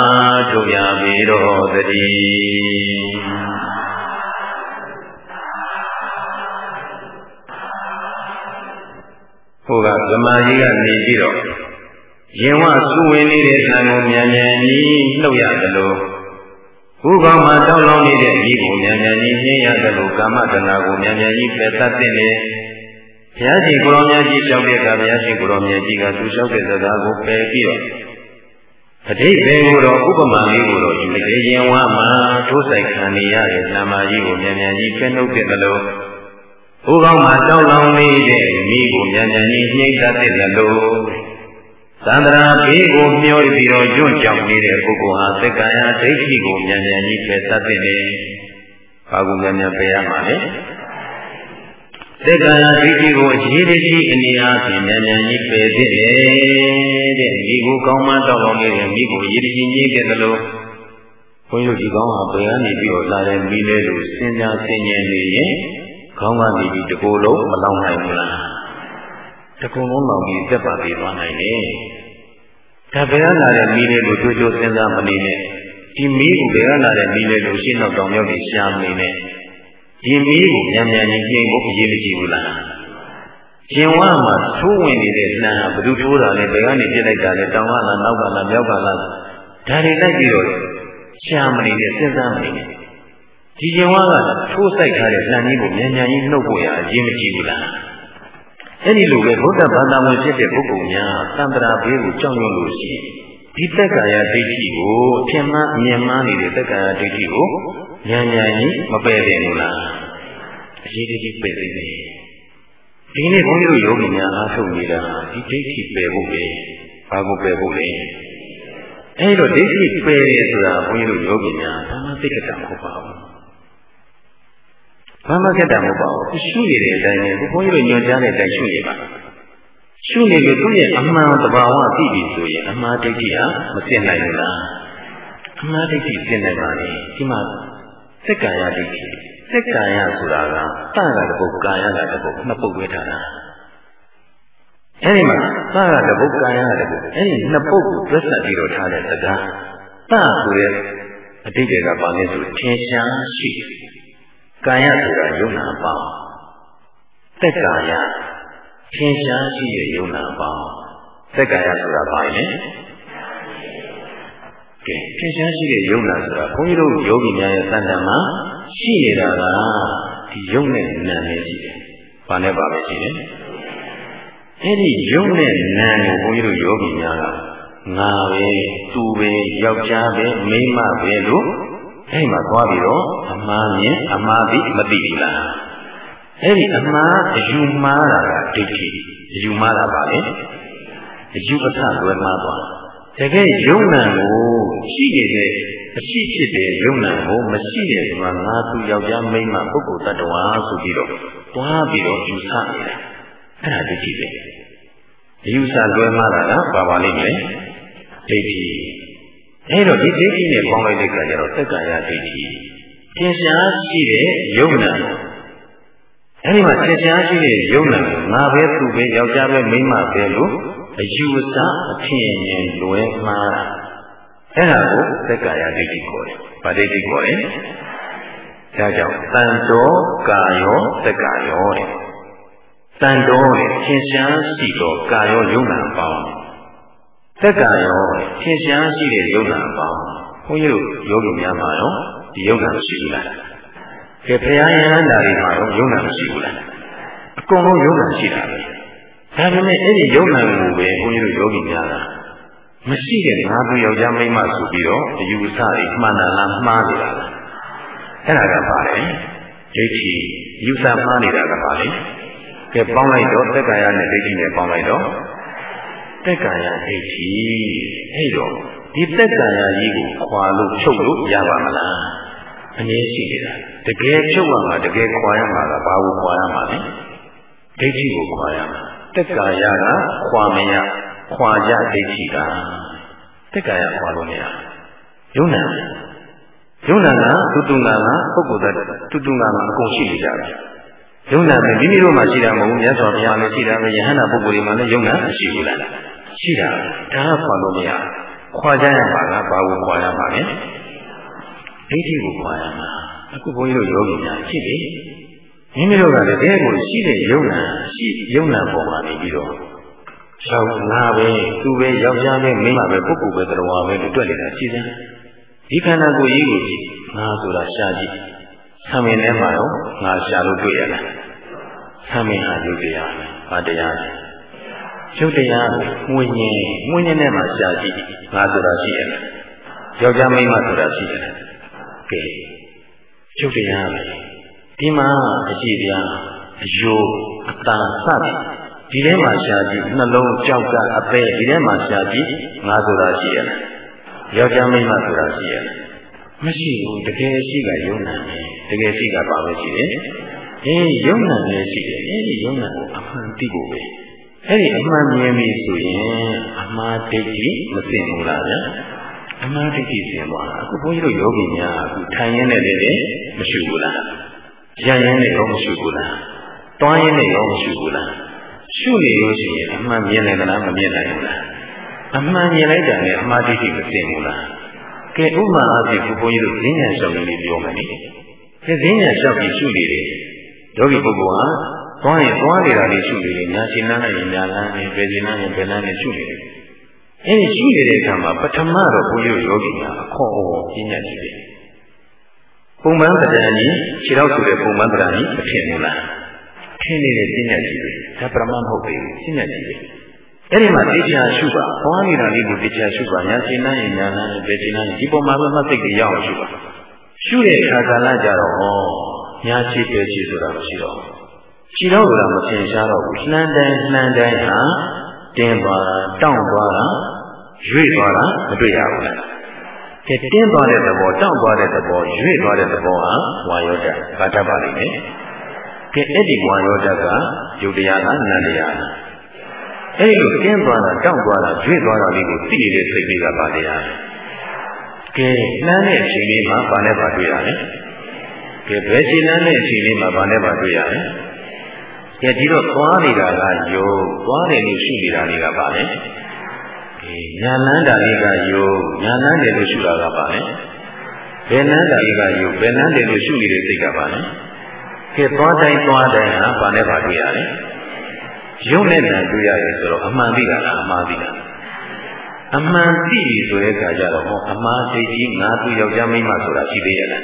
ထုတ်ရပေတော်တည်းဟိုကဗမာကြီးကနေပြီးတော့ ရင်ဝစုဝင်နေတဲ့ဆံကိုမြန်မြန်ကြီးနှုတ်ရတယ်လို့ဘုကောင်းမှာတောင်းလောင်းနေတဲ့ဤကိုမြန်မြန်ကြီးနှင်းရတယ်လို့ကာမတဏှာကိုမြန်မြန်ကြီးပယ်တတ်တဲ့လေဘုရားရှင်ကိုရောမြတ်ကြီးလျှောက်တဲ့အခါဘုရားရှင်ကိုရောမြတ်ကြီးကသူလျှောက်တဲ့စကားကိုပယ်ပြီးတော့အတိတ်ဘယ်ကိုတော့ဥပမာလေးကိုတော့ယူလေရင်ဝမှာထိုးဆိုင်ခံနေရတဲ့နာမကြီးကိုမြန်မြန်ကြီးဖဲနှုတ်တဲ့လို့ဟိုကောင်းမှာတောင်းလောင်းနေတဲ့မိကိုမြန်မြန်ကြီးနှိမ့်တတ်တဲ့လို့ သန္တရာဘေးကိုမျောပြီးတော့ကျွန့်ကြောင်နေတဲ့ပုဂ္ဂိုလ်ဟာသက္ကာယဒိဋ္ဌိကိုမြန်မြန်ကြီးဖယ်တတ်တဲ့လေဘာကိုမြန်မြန်ပယ်ရမှာလဲသက္ကာယဒိဋ္ဌိကိုအရေးကြီးအနေအားဖြင့်မြန်မြန်ကြီးပယ်တဲ့လေတဲ့မိကိုကောင်းမှတောင်းလောင်းနေတဲ့မိကိုအရေးကြီးကြီးတဲ့လို့ဘုန်းကြီးတို့ဒီကောင်းဟာဘယ်ကနေပြီးတော့လာတဲ့မိလဲလို့စဉ်းစားဆင်ခြင်နေရင်ခေါင်းကနေပြီးတကိုယ်လုံးမလောင်နိုင်ဘူးလားတကုံလုံးလောင်ပြီးတက်ပါသေးသွားနိုင်တယ် ဒါဘယ်ကလာတဲ့မီးလေးကိုကြိုးကြိုးစဉ်းစားမနေနဲ့ဒီမီးကိုဘယ်ကလာတဲ့မီးလေးကိုရှင်းတော့တောင်မြောက်ကြီးရှာမနေနဲ့ဒီမီးကိုညံညံကြီးနှိမ်ဖို့အရေးမကြီးဘူးလားရှင်ဝါမှာထိုးဝင်နေတဲ့နှမ်းဘယ်သူထိုးတာလဲဘယ်ကနေပြစ်လိုက်တာလဲတောင်ကလားနောက်ကလားမြောက်ကလားဒါတွေလိုက်ပြီးတော့ရှာမနေနဲ့စဉ်းစားမနေနဲ့ဒီရင်ဝါကထိုးဆိုင်ထားတဲ့နှံကြီးကိုမြန်မြန်ကြီးနှုတ်ဖို့ရအရေးမကြီးဘူးလား အဲ့ဒီလိုပဲဘုဒ္ဓဘာသာဝင်ဖြစ်တဲ့ပုဂ္ဂိုလ်များသံတရာဘေးကိုကြောက်ရွံ့လို့ရှိဒီတက်ကာယဒိဋ္ဌိကိုအထင်မှန်အမြင်မှန်နေတဲ့တက်ကာယဒိဋ္ဌိကိုမြန်မြန်ကြီးမပယ်တယ်ဘူးလားအရေးကြီးပယ်သေးတယ်ဒီနေ့ဘုန်းကြီးတို့ယောဂီများအားထုတ်နေတာဒီဒိဋ္ဌိပယ်ဖို့ပဲဘာကိုပယ်ဖို့လဲအဲ့တော့ဒိဋ္ဌိပယ်ရဆိုတာဘုန်းကြီးတို့ယောဂီများဘာမှသိကြတာမဟုတ်ပါဘူး ဘာမှခက်တာမဟုတ်ပါဘူးရှုနေတဲ့အတိုင်းနဲ့ဘုန်းကြီးတို့ညွှန်ကြားတဲ့အတိုင်းရှုနေပါရှုနေလို့သူ့ရဲ့အမှန်တဘာဝသိပြီဆိုရင်အမှားဒိဋ္ဌိဟာမသိနိုင်ဘူးလားအမှားဒိဋ္ဌိသိနိုင်ပါလေဒီမှာသက္ကာယဒိဋ္ဌိသက္ကာယဆိုတာကတကတပုတ်ကာယကတပုတ်နှစ်ပုတ်ဝဲထားတာအဲဒီမှာသကတပုတ်ကာယကတပုတ်အဲဒီနှစ်ပုတ်ကိုတွဲဆက်ပြီးတော့ထားတဲ့စကားသဆိုတဲ့အတိတ်ကဘာလဲဆိုထင်ရှားရှိ ကာယဆိုတာယုံနာပေါင်းသက်ကာယထင်ရှားရှိတဲ့ယုံနာပေါင်းသက်ကာယဆိုတာဘာလဲကဲထင်ရှားရှိတဲ့ယုံနာဆိုတာဘုန်းကြီးတို့ယောဂီများရဲ့စံတမ်းမှာရှိနေတာကဒီယုံနဲ့နာနဲ့ရှိတယ်။ဘာနဲ့ပါပဲရှိတယ်။အဲ့ဒီယုံနဲ့နာကိုဘုန်းကြီးတို့ယောဂီများကငါပဲသူပဲယောက်ျားပဲမိန်းမပဲလို့ အဲ့မှာသွားပြီးတော့အမှားမြင်အမှားသိမသိဘူးလားအဲ့ဒီအမှားအယူမှားတာကဒိဋ္ဌိအယူမှားတာပါလေအယူအထလွယ်မှားသွားတကယ်ယုံနံကိုရှိနေတဲ့အရှိဖြစ်တဲ့ယုံနံကိုမရှိတဲ့ဒီမှာငါသူယောက်ျားမိန်းမပုဂ္ဂိုလ်တ attva ဆိုပြီးတော့သွားပြီးတော့ယူဆနေတာအဲ့ဒါဒိဋ္ဌိပဲအယူဆလွယ်မှားတာကပါပါလိမ့်မယ်ဒိဋ္ဌိ အဲတော့ဒီဒိဋ္ဌိနဲ့ပေါင်းလိုက်တဲ့အခါကျတော့သက္ကာယဒိဋ္ဌိသင်္ရှားရှိတဲ့ယုံနာအဲဒီမှာသင်္ရှားရှိတဲ့ယုံနာကိုငါပဲသူပဲယောက်ျားပဲမိန်းမပဲလို့အယူအဆအထင်မြင်လွဲမှားအဲဒါကိုသက္ကာယဒိဋ္ဌိခေါ်တယ်။ဗာဒိဋ္ဌိခေါ်တယ်။ဒါကြောင့်တန်တော်ကာယောသက္ကာယောတဲ့။တန်တော်တဲ့သင်္ရှားရှိတော့ကာယောယုံနာပေါင်း သက်ကာရောထင်ရှားရှိတဲ့ယုံနာပေါင်းဘုန်းကြီးတို့ယောဂီများမှာရောဒီယုံနာမရှိဘူးလားကဲဘုရားယဟန္တာတွေမှာရောယုံနာမရှိဘူးလားအကုန်လုံးယုံနာရှိတာပဲဒါပေမဲ့အဲ့ဒီယုံနာကိုပဲဘုန်းကြီးတို့ယောဂီများကမရှိတဲ့ငါးသူယောက်ျားမိန်းမဆိုပြီးတော့အယူအဆတွေမှန်တာလားမှားနေတာလားအဲ့ဒါကပါလေဒိဋ္ဌိယူဆမှားနေတာကပါလေကဲပေါင်းလိုက်တော့သက်ကာယနဲ့ဒိဋ္ဌိနဲ့ပေါင်းလိုက်တော့ တက်ကာယဒိဋ္ဌိအဲ့တော့ဒီတက်ကာယကြီးကိုခွာလို့ချုပ်လို့ရပါမလားအနည်းရှိနေတာတကယ်ချုပ်ရမှာတကယ်ခွာရမှာကဘာကိုခွာရမှာလဲဒိဋ္ဌိကိုခွာရမှာတက်ကာယကခွာမရခွာကြဒိဋ္ဌိကတက်ကာယခွာလို့မရယုံနာယုံနာကတူတူငါကပုဂ္ဂိုလ်သားတူတူငါကအကုန်ရှိနေကြတယ်ယုံနာပဲမိမိတို့မှရှိတာမဟုတ်ဘူးမြတ်စွာဘုရားလည်းရှိတာပဲယဟန္တာပုဂ္ဂိုလ်တွေမှလည်းယုံနာရှိဘူးလား ရှိတာဒါကခွာလို့မရခွာကြရမှာကဘာကိုခွာရမှာလဲဒိဋ္ဌိကိုခွာရမှာအခုဘုန်းကြီးတို့ယောဂီများရှိတယ်မိမိတို့ကလည်းတဲ့ကိုရှိတဲ့ယုံနာရှိယုံနာပေါ်မှာနေပြီးတော့ယောက်ငါပဲသူပဲယောက်ျားပဲမိန်းမပဲပုဂ္ဂိုလ်ပဲတရားပဲလို့တွက်နေတာရှိတယ်ဒီခန္ဓာကိုယ်ကြီးကိုကြည့်ငါဆိုတာရှားကြည့်ဆံမင်းထဲမှာတော့ငါရှားလို့တွေ့ရလားဆံမင်းဟာယုတ်တရားဘာတရား လဲယုတ်တရားမွေညင်မွေညင်ထဲမှာရှားကြည့်ငါဆိုတာရှိရလားယောက်ျားမိန်းမဆိုတာရှိရလားကဲယုတ်တရားပဲဒီမှာအကြည့်တရားအယိုးအတန်စသည်ဒီထဲမှာရှားကြည့်နှလုံးကြောက်ကအပဲဒီထဲမှာရှားကြည့်ငါဆိုတာရှိရလားယောက်ျားမိန်းမဆိုတာရှိရလားမရှိဘူးတကယ်ရှိကယုံနာတယ်တကယ်ရှိကပါပဲရှိတယ်အေးယုံနာလည်းရှိတယ်အဲဒီယုံနာကိုအမှန်သိဖို့ပဲ အဲ့ဒီအမှန်မြင်ပြီဆိုရင်အမှားဒိဋ္ဌိမစင်ဘူးလားဗျာအမှားဒိဋ္ဌိစင်သွားတာအခုဘုန်းကြီးတို့ယောဂီများအခုထိုင်ရင်းနဲ့လည်းမရှိဘူးလားရရင်းနဲ့ရောမရှိဘူးလားတွားရင်းနဲ့ရောမရှိဘူးလားရှုနေလို့ရှိရင်အမှန်မြင်နိုင်သလားမမြင်နိုင်ဘူးလားအမှန်မြင်လိုက်တာနဲ့အမှားဒိဋ္ဌိမစင်ဘူးလားကဲဥမာအဖြစ်ဘုန်းကြီးတို့ဈဉ္ညာလျှောက်နေပြောမယ်နိကဲဈဉ္ညာလျှောက်ပြီးရှုနေတယ်ယောဂီပုဂ္ဂိုလ်ဟာ သွားရင်သွားနေတာလေးရှုနေတယ်ညာရှင်းလန်းနဲ့ညာလန်းနဲ့ပဲရှင်းလန်းနဲ့ပဲလန်းနဲ့ရှုနေတယ်အဲဒီရှုနေတဲ့အခါမှာပထမတော့ဘုန်းကြီးတို့ယောဂီများအခေါ်အော်ဈဉ္ညာရှိတယ်ပုံမှန်တရားကြီးခြေထောက်ဆိုတဲ့ပုံမှန်တရားကြီးမထင်ဘူးလားထင်နေတဲ့ဈဉ္ညာရှိတယ်ဒါပရမမဟုတ်ဘူးဈဉ္ညာရှိတယ်အဲ့ဒီမှာတရားရှုပါသွားနေတာလေးကိုတရားရှုပါညာရှင်းလန်းညာလန်းနဲ့ပဲရှင်းလန်းဒီပုံမှာမှမှတ်သိကြရအောင်ရှုပါရှုတဲ့အခါကာလကြတော့ဩညာချီပဲချီဆိုတာမရှိတော့ ချီတော့ဆိုတာမထင်ရှားတော့ဘူးနှမ်းတိုင်းနှမ်းတိုင်းဟာတင်းသွားတာတောင့်သွားတာရွေ့သွားတာမတွေ့ရဘူးလားကဲတင်းသွားတဲ့သဘောတောင့်သွားတဲ့သဘောရွေ့သွားတဲ့သဘောဟာဝါယောဓာတ်ဘာတတ်ပါလိမ့်မယ်ကဲအဲ့ဒီဝါယောဓာတ်ကယုတ်တရားကနန္တရားအဲ့ဒီလိုတင်းသွားတာတောင့်သွားတာရွေ့သွားတာလေးကိုသိနေတဲ့စိတ်လေးကပါတရားကဲနှမ်းတဲ့အချိန်လေးမှာဘာနဲ့ပါတွေ့ရလဲကဲဘယ်ချိန်နှမ်းတဲ့အချိန်လေးမှာဘာနဲ့ပါတွေ့ရလဲ ကဲဒီတော့သွားနေတာကယုံသွားတယ်လို့ရှိနေတာလေးကပါလေအေးညာလန်းတာလေးကယုံညာလန်းတယ်လို့ရှိတာကပါလေဘယ်လန်းတာလေးကယုံဘယ်လန်းတယ်လို့ရှိနေတဲ့စိတ်ကပါလေကဲသွားတိုင်းသွားတိုင်းဟာဘာနဲ့ပါတွေ့ရလဲယုံနဲ့နာတွေ့ရတယ်ဆိုတော့အမှန်သိတာလားအမှားသိတာအမှန်သိပြီဆိုတဲ့အခါကျတော့ဟောအမှားသိကြီးငါသူယောက်ျားမိန်းမဆိုတာရှိသေးရဲ့လား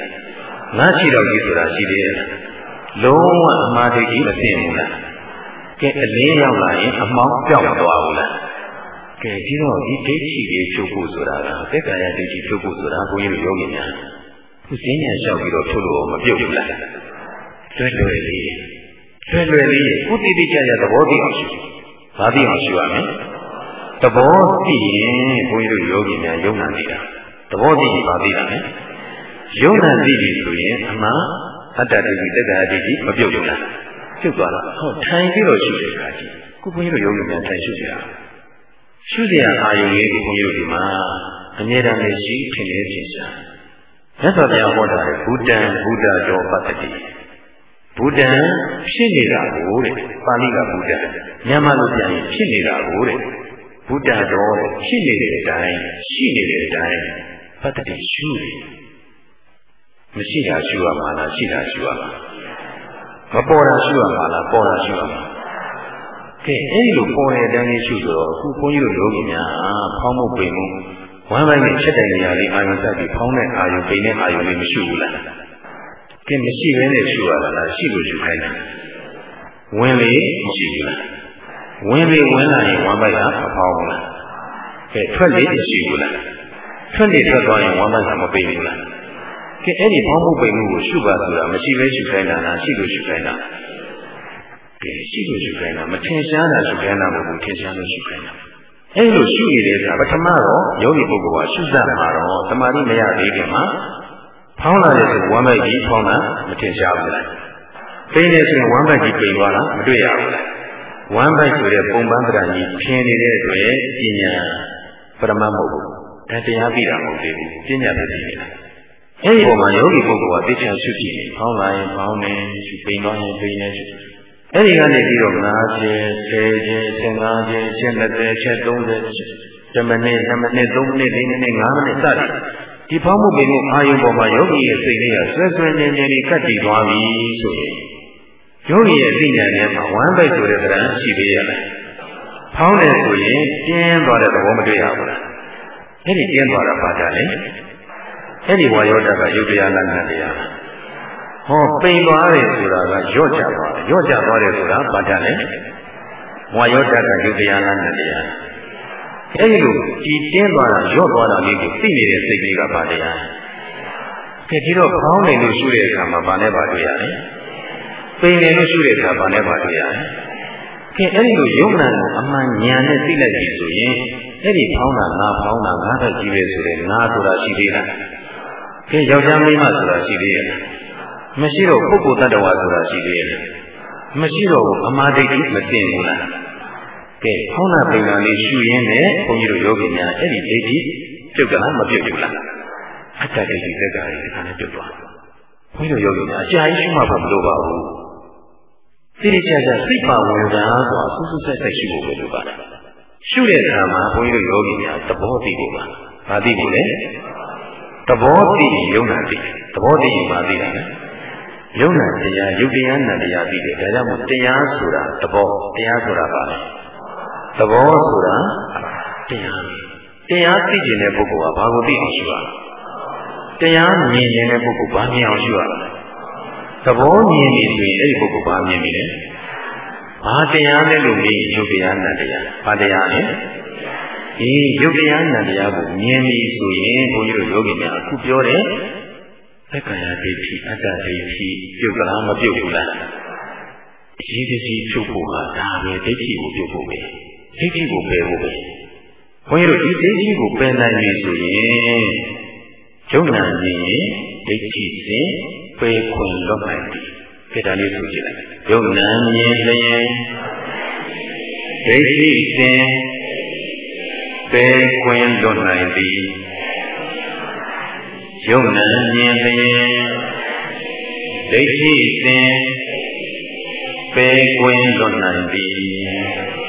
ငါရှိတော့ကြီးဆိုတာရှိသေးရဲ့လား လုံးဝအမှားသိကြီးမသိဘူးလားကဲအလင်းရောက်လာရင်အမောင်းပြောက်သွားဘူးလားကဲဒီတော့ဒီဒိဋ္ဌိတွေချုပ်ဖို့ဆိုတာကသက္ကာယဒိဋ္ဌိချုပ်ဖို့ဆိုတာဘုန်းကြီးတို့ယောဂီများခုစင်းညာလျှောက်ပြီးတော့ထုတ်လို့မပြုတ်ဘူးလားတွဲတွဲလေးလွယ်လွယ်လေးကုတိတိကျကျသဘောသိအောင်ရှု။ဘာသိအောင်ရှုရမလဲ။သဘောသိရင်ဘုန်းကြီးတို့ယောဂီများယုံနာနေတာ။သဘောသိရင်ဘာသိတာလဲ။ယုံနာသိပြီဆိုရင်အမှန် အတ္တတိတက္ကရာတိမပြုတ်ဘူးလား။ပြုတ်သွားတာ။ဟုတ်ထိုင်ပြီးတော့ရှုတဲ့အခါကြီးခုဘုန်းကြီးတို့ယောဂီများထိုင်ရှုကြရ။ရှုစရာအာယုံလေးကိုဘုန်းကြီးတို့ဒီမှာအမြဲတမ်းလေးရှိထင်နေခြင်းရှာ။မြတ်စွာဘုရားဟောတာလေဘုဒ္ဓံဘုဒ္ဓကျော်ပတ္တိဘုဒ္ဓံဖြစ်နေတာကိုတဲ့ပါဠိကဘုဒ္ဓမြန်မာလိုပြန်ရင်ဖြစ်နေတာကိုတဲ့ဘုဒ္ဓတော်ဖြစ်နေတဲ့အတိုင်းရှိနေတဲ့အတိုင်းပတ္တိရှုတယ် မရှိတာရှုရမှာလားရှိတာရှုရမှာမပေါ်တာရှုရမှာလားပေါ်တာရှုရမှာကဲအဲ့ဒီလိုပေါ်တဲ့အတိုင်းလေးရှုဆိုတော့အခုဘုန်းကြီးတို့ယောဂီများဖောင်းမှုပိန်မှုဝမ်းပိုင်းနဲ့ချက်တိုင်နေရာလေးအာယုံဆက်ပြီးဖောင်းတဲ့အာယုံပိန်တဲ့အာယုံလေးမရှိဘူးလားကဲမရှိဘဲနဲ့ရှုရတာလားရှိလို့ရှုခိုင်းတာဝင်လေမရှိဘူးလားဝင်လေဝင်လာရင်ဝမ်းပိုက်ကမဖောင်းဘူးလားကဲထွက်လေမရှိဘူးလားထွက်လေထွက်သွားရင်ဝမ်းပိုက်ကမပိဘူးလား ကဲအဲ့ဒီဖောင်းမှုပိန်မှုကိုရှုပါဆိုတာမရှိဘဲရှုခိုင်းတာလားရှိလို့ရှုခိုင်းတာကဲရှိလို့ရှုခိုင်းတာမထင်ရှားတာရှုခိုင်းတာမဟုတ်ဘူးထင်ရှားလို့ရှုခိုင်းတာအဲ့လိုရှုရတဲ့အခါပထမတော့ယောဂီပုဂ္ဂိုလ်ကရှုစမှာတော့တမာတိမရသေးခင်မှာဖောင်းလာတဲ့ဆိုဝမ်းပိုက်ကြီးဖောင်းတာမထင်ရှားဘူးလားပိန်နေဆိုရင်ဝမ်းပိုက်ကြီးပိန်သွားတာမတွေ့ရဘူးလားဝမ်းပိုက်ဆိုတဲ့ပုံပန်းပဒံကြီးထင်နေတဲ့အတွက်ပညာပရမတ်မဟုတ်ဘူးဒါတရားပြီးတာမဟုတ်သေးဘူးပညာပဲပြီးနေတာ အဲဒီပုံမှာယောဂီပုဂ္ဂိုလ်ကသိချင်ရှုကြည့်ဖောင်းလာရင်ဖောင်းနေရှုပိန်သွားရင်ပိန်နေရှုအဲဒီကနေပြီးတော့9ကျဲ10ကျဲ15ကျဲ20ကျဲ30 10မိနစ်2မိနစ်3မိနစ်4မိနစ်5မိနစ်စသည်ဒီဖောင်းမှုပင်ကိုအာယုံပေါ်မှာယောဂီရဲ့စိတ်လေးကဆွဲဆွဲနေနေကတ်တည်သွားပြီဆိုရင်ယောဂီရဲ့အသိဉာဏ်ထဲမှာဝမ်းပိတ်ဆိုတဲ့သဏ္ဍာန်ရှိသေးရဲ့ဖောင်းတယ်ဆိုရင်ကျင်းသွားတဲ့သဘောမတွေ့ရဘူးလားအဲ့ဒီကျင်းသွားတာပါကြလေ အဲ့ဒီဝါယောဓာတ်ကယုတ်တရားလက္ခဏာတရားဟောပိန်သွားတယ်ဆိုတာကရော့ကြသွားတယ်ရော့ကြသွားတယ်ဆိုတာဘာကြလဲဝါယောဓာတ်ကယုတ်တရားလက္ခဏာတရားအဲ့ဒီလိုကြည်တင်းသွားတာရော့သွားတာလေးကိုသိနေတဲ့စိတ်ကလေးကဘာတရားကဲဒီတော့ဖောင်းနေလို့ရှုတဲ့အခါမှာဘာနဲ့ပါတွေ့ရလဲပိန်နေလို့ရှုတဲ့အခါဘာနဲ့ပါတွေ့ရလဲကဲအဲ့ဒီလိုယုံနာကိုအမှန်ဉာဏ်နဲ့သိလိုက်ပြီဆိုရင်အဲ့ဒီဖောင်းတာငါဖောင်းတာငါပဲကြီးပဲဆိုတဲ့ငါဆိုတာရှိသေးလား ကဲယောက်ျားမိန်းမဆိုတာရှိသေးရဲ့မရှိတော့ပုဂ္ဂိုလ်တ attva ဆိုတာရှိသေးရဲ့မရှိတော့ဘူးအမှားဒိဋ္ဌိမသိဘူးလားကဲဖောင်းတာပိန်တာလေးရှုရင်းနဲ့ဘုန်းကြီးတို့ယောဂီများအဲ့ဒီဒိဋ္ဌိပြုတ်ကလားမပြုတ်ဘူးလားအတ္တဒိဋ္ဌိသက်ကလေးခါနဲ့ပြုတ်သွားဘုန်းကြီးတို့ယောဂီများအကြာကြီးရှုမှဖို့မလိုပါဘူးသိရကြကြစိတ်ပါဝင်တာဆိုတာစူးစူးဆက်ဆက်ရှိဖို့ပဲလိုပါတယ်ရှုတဲ့အခါမှာဘုန်းကြီးတို့ယောဂီများသဘောသိဖို့ပါ။ဘာသိဖို့လဲ။ သဘောသိရင်ယုံနာသိ။သဘောသိရင်ဘာသိတာလဲ။ယုံနာတရားယုတ်တရားနာတရားသိတယ်။ဒါကြောင့်မို့တရားဆိုတာသဘောတရားဆိုတာပါလေ။သဘောဆိုတာတရားတရားသိကျင်တဲ့ပုဂ္ဂိုလ်ကဘာကိုသိအောင်ရှိရလဲ။တရားမြင်နေတဲ့ပုဂ္ဂိုလ်ဘာမြင်အောင်ရှိရလဲ။သဘောမြင်ပြီဆိုရင်အဲ့ဒီပုဂ္ဂိုလ်ဘာမြင်ပြီလဲ။ဘာတရားလဲလို့မေးယုတ်တရားနတ်တရားဘာတရားလဲ ဒီယုတ်တရားနတ်တရားကိုမြင်ပြီဆိုရင်ဘုန်းကြီးတို့ယောဂီများအခုပြောတဲ့သက္ကာယဒိဋ္ဌိအတ္တဒိဋ္ဌိပြုတ်ကလားမပြုတ်ဘူးလားအရေးတကြီးပြုတ်ဖို့ဟာဒါပဲဒိဋ္ဌိကိုပြုတ်ဖို့ပဲဒိဋ္ဌိကိုပယ်ဖို့ပဲဘုန်းကြီးတို့ဒီဒိဋ္ဌိကိုပယ်နိုင်ပြီဆိုရင်ယုံနာမြင်ရင်ဒိဋ္ဌိစဉ်ပယ်ခွင့်လွတ်နိုင်ပြီခေတ္တလေးဆိုကြည့်လိုက်ယုံနာမြင်လျင်ဒိဋ္ဌိစဉ် ပေခွင်လွတ်နိုင်သည်ယုံနာမြင်လျင်ဒိဋ္ဌိစဉ်ပေခွင်လွတ်နိုင်သည်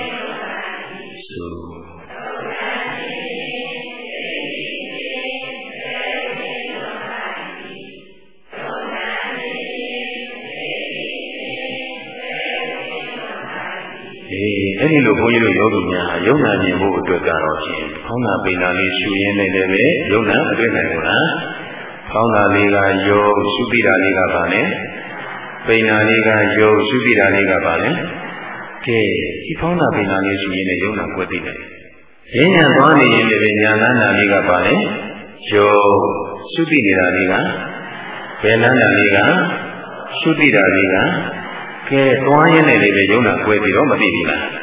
အဲ့ဒီလိုဘုန်းကြီးတို့ယောဂီများယုံနာမြင်ဖို့အတွက်ကတော့ဖြင့်ဖောင်းနာပိန်နာလေးရှူရင်းနေတယ်ပဲယုံနာမတွေ့နိုင်ဘူးလားဖောင်းနာလေးကယောရှုတိတာလေးကပါလေပိန်နာလေးကယောရှုတိတာလေးကပါလေကဲဒီဖောင်းနာပိန်နာလေးရှူရင်းနဲ့ယုံနာကွက်သိတယ်ရင်းညာသွားနေရင်လည်းညာလန်းနာလေးကပါလေယောရှုတိနေတာလေးကဘယ်လန်းနာလေးကရှုတိတာလေးကကဲသွားရင်းနဲ့လည်းယုံနာကွဲပြီးတော့မသိဘူးလား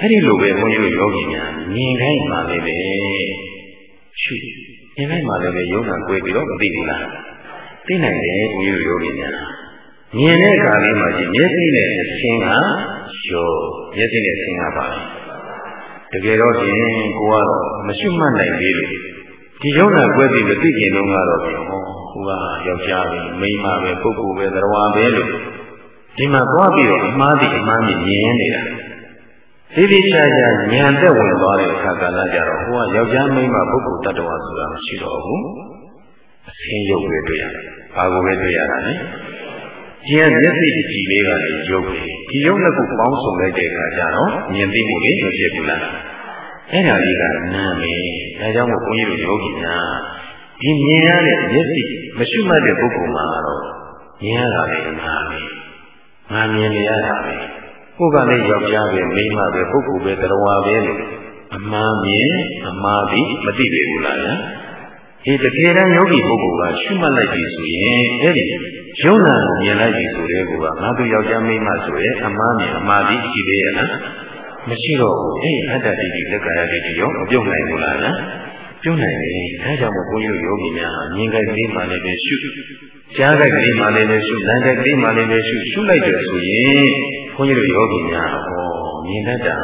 အဲ့ဒီလိုပဲဘုန်းကြီးတို့ယောဂီများမြင်ခိုင်းမှလည်းပဲရှုမြင်ခိုင်းမှလည်းပဲယုံနာကွဲပြီးတော့မသိဘူးလားသိနိုင်တယ်ဘုန်းကြီးတို့ယောဂီများမြင်တဲ့အခါလေးမှာရှိမျက်စိနဲ့အရှင်းကရောမျက်စိနဲ့အရှင်းကပါတကယ်တော့ဖြင့်ကိုကတော့မရှုမှတ်နိုင်သေးလို့ဒီယုံနာကွဲပြီးမသိခင်တုန်းကတော့ဖြင့်ဟောကိုကယောက်ျားပဲမိန်းမပဲပုဂ္ဂိုလ်ပဲသရဝါပဲလို့ဒီမှာသွားပြီးတော့အမှားတိအမှားမြင်မြင်နေတာ ဒီဒီချာချာဉာဏ်သက်ဝင်သွားတဲ့အခါကလည်းကြတော့ဟိုကယောက်ျားမိန်းမပုဂ္ဂိုလ်တ attva ဆိုတာမရှိတော့ဘူးအဆင်းရုပ်ပဲတွေ့ရတယ်။ဘာကိုပဲတွေ့ရတာလဲ။ဒီကမျက်စိကြည့်လေးကလည်းရုပ်ပဲ။ဒီရုပ်နှစ်ခုပေါင်းစုံလိုက်တဲ့အခါကျတော့မြင်သိမှုလေးမဖြစ်ဘူးလား။အဲ့ဒါလေးကနာမည်။ဒါကြောင့်မို့ဘုန်းကြီးတို့ယောဂီများဒီမြင်ရတဲ့မျက်စိမရှိမှတ်တဲ့ပုဂ္ဂိုလ်မှာတော့မြင်ရတာလည်းနာမည်။ငါမြင်နေရတာပဲ။ ကိုယ်ကလည်းယောက်ျားပဲမိန်းမပဲပုဂ္ဂိုလ်ပဲတရားပဲလို့အမှားမြင်အမှားပြီးမသိပေဘူးလားညာဒီတကယ်တမ်းယောဂီပုဂ္ဂိုလ်ကရှုမှတ်လိုက်ပြီဆိုရင်အဲ့ဒီယုံနာကိုမြင်လိုက်ပြီဆိုတဲ့ကောငါတို့ယောက်ျားမိန်းမဆိုရဲအမှားမြင်အမှားပြီးရှိသေးရဲ့လားမရှိတော့ဘူးအဲ့အတ္တတိတိလက္ခဏာတိတိရောမပြုတ်နိုင်ဘူးလားညာပြုတ်နိုင်တယ်ဒါကြောင့်မို့ဘုန်းကြီးတို့ယောဂီများမြင်ကြိုက်သေးမှလည်းပဲရှုကြားကြိုက်သေးမှလည်းပဲရှုလမ်းကြိုက်သေးမှလည်းပဲရှုရှုလိုက်တယ်ဆိုရင် ဘုန်းကြီးတို့ယောဂီများဟောမြင်တတ်တာ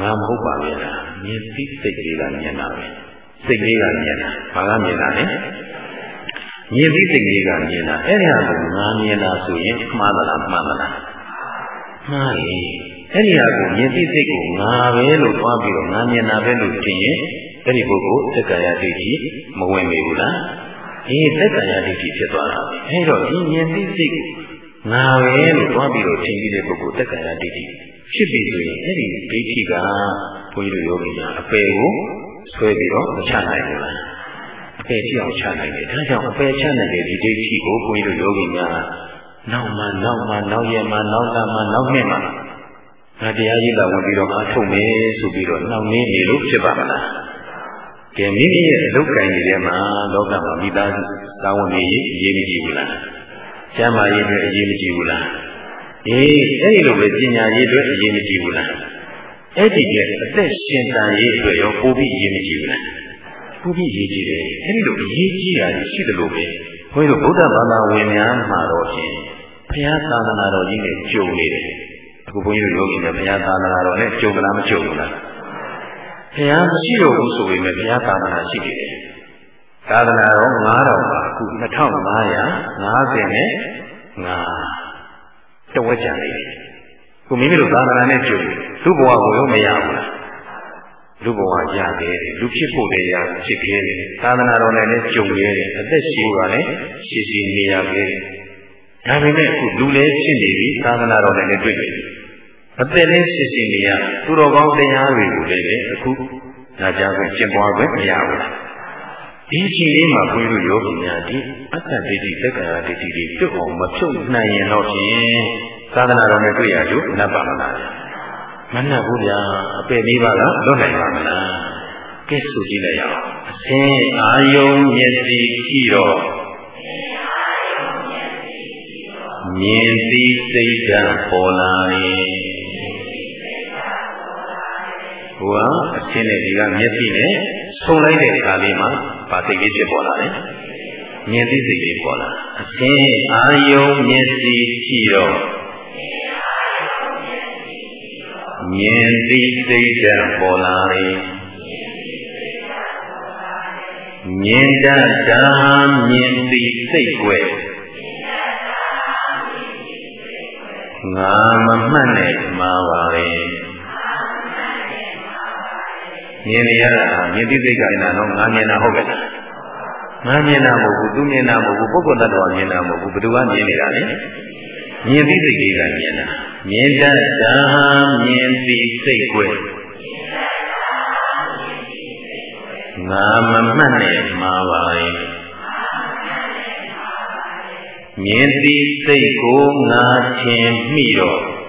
ငါမဟုတ်ပါရဲ့လားမြင်သိစိတ်ကလေးကမြင်တာပဲစိတ်လေးကမြင်တာဘာကမြင်တာလဲမြင်သိစိတ်လေးကမြင်တာအဲ့ဒီဟာကိုငါမြင်တာဆိုရင်မှားသလားမှန်သလားမှားလေအဲ့ဒီဟာကိုမြင်သိစိတ်ကိုငါပဲလို့သွားပြီးတော့ငါမြင်တာပဲလို့ထင်ရင်အဲ့ဒီပုဂ္ဂိုလ်သက္ကာယဒိဋ္ဌိမဝင်မိဘူးလားအေးသက္ကာယဒိဋ္ဌိဖြစ်သွားတာအဲ့တော့ဒီမြင်သိစိတ်ကို ငါပဲလို့သွားပြီးတော့ထင်ပြီးတဲ့ပုဂ္ဂိုလ်သက္ကာယဒိဋ္ဌိဖြစ်ပြီဆိုရင်အဲ့ဒီဒိဋ္ဌိကဘုန်းကြီးတို့ယောဂီများအပယ်ကိုဆွဲပြီးတော့မချနိုင်ဘူးလားအပယ်ဖြစ်အောင်ချနိုင်တယ်ဒါကြောင့်အပယ်ချနိုင်တဲ့ဒီဒိဋ္ဌိကိုဘုန်းကြီးတို့ယောဂီများနောက်မှနောက်မှနောက်ရက်မှနောက်လမှနောက်နှစ်မှငါတရားကြီးလာဝင်ပြီးတော့အားထုတ်မယ်ဆိုပြီးတော့နှောင့်နှေးနေလို့ဖြစ်ပါမလားကဲမိမိရဲ့အလုတ်ကံကြီးထဲမှာလောကမှာမိသားစုသာဝန်ကြီးအရေးမကြီးဘူးလား ကျမ်းမာရေးတွေအရေးမကြီးဘူးလားအေးအဲ့ဒီလိုပဲပညာရေးတွေအရေးမကြီးဘူးလားအဲ့ဒီကအသက်ရှင်တန်ရေးအတွက်ရောပိုပြီးအရေးမကြီးဘူးလားပိုပြီးအရေးကြီးတယ်အဲ့ဒီလိုအရေးကြီးတာရှိတယ်လို့ပဲဘုန်းကြီးတို့ဗုဒ္ဓဘာသာဝင်များမှာတော့ဖြင့်ဘုရားသာသနာတော်ကြီးနဲ့ကြုံနေတယ်အခုဘုန်းကြီးတို့ယောဂီများဘုရားသာသနာတော်နဲ့ကြုံလားမကြုံဘူးလားဘုရားမရှိတော့ဘူးဆိုပေမဲ့ဘုရားသာသနာရှိနေတယ် သာသနာတော်9000ပါအခု2550နဲ့5တဝက်ကြံနေတယ်ကိုမိမိတို့သာသနာနဲ့ကြုံလူဘဝကိုရောမရဘူးလားလူဘဝရတယ်လူဖြစ်ဖို့လည်းရဖြစ်ခဲ့တယ်သာသနာတော်နဲ့လည်းကြုံခဲ့တယ်အသက်ရှိကလည်းရှိရှိနေရခဲ့တယ်ဒါပေမဲ့အခုလူလည်းဖြစ်နေပြီသာသနာတော်နဲ့လည်းတွေ့နေပြီအသက်လည်းရှိရှိနေရသူတော်ကောင်းတရားတွေကိုလည်းအခုနာကြားခွင့်ကျင့်ပွားခွင့်မရဘူး ဒီအချိန်လေးမှာဘုန်းကြီးတို့ယောဂီများဒီအတ္တဒိဋ္ဌိသက္ကာဒိဋ္ဌိတွေပြုတ်အောင်မဖြုတ်နိုင်ရင်တော့ဖြင့်သာသနာတော်နဲ့တွေ့ရလို့နတ်ပါမလားမနှက်ဘူးဗျာအပေလေးပါကလွတ်နိုင်ပါမလားကဲဆိုကြည့်လိုက်ရအောင်အစင်းအာယုံမျက်စိကြည့်တော့မြင်သိစိတ်ဓာတ်ပေါ်လာ၏ဟိုကအစင်းနဲ့ဒီကမျက်စိနဲ့ဆုံလိုက်တဲ့အခါလေးမှာ ဗာသိကြီးဖြစ်ပေါ်လာတယ်မြင်သိစိတ်ကြီးပေါ်လာအစင်းအာယုံမျက်စိကြည့်တော့မြင်သိစိတ်ဓာတ်ပေါ်လာ၏မြင်တတ်တာမြင်သိစိတ်ွယ်ငါမမှတ်နဲ့မှားပါလေ မြင်နေရတာမြင်သိစိတ်ကလည်းတော့ငါမြင်တာဟုတ်ကဲ့ငါမြင်တာမဟုတ်ဘူးသူမြင်တာမဟုတ်ဘူးပုဂ္ဂိုလ်တ attva မြင်တာမဟုတ်ဘူးဘယ်သူကမြင်နေတာလဲမြင်သိစိတ်ကြီးကမြင်တာမြင်တတ်တာမြင်သိစိတ်ွယ်ငါမမှတ်နဲ့မှာပါရဲ့မြင်သိစိတ်ကိုငါချင်းမိတော့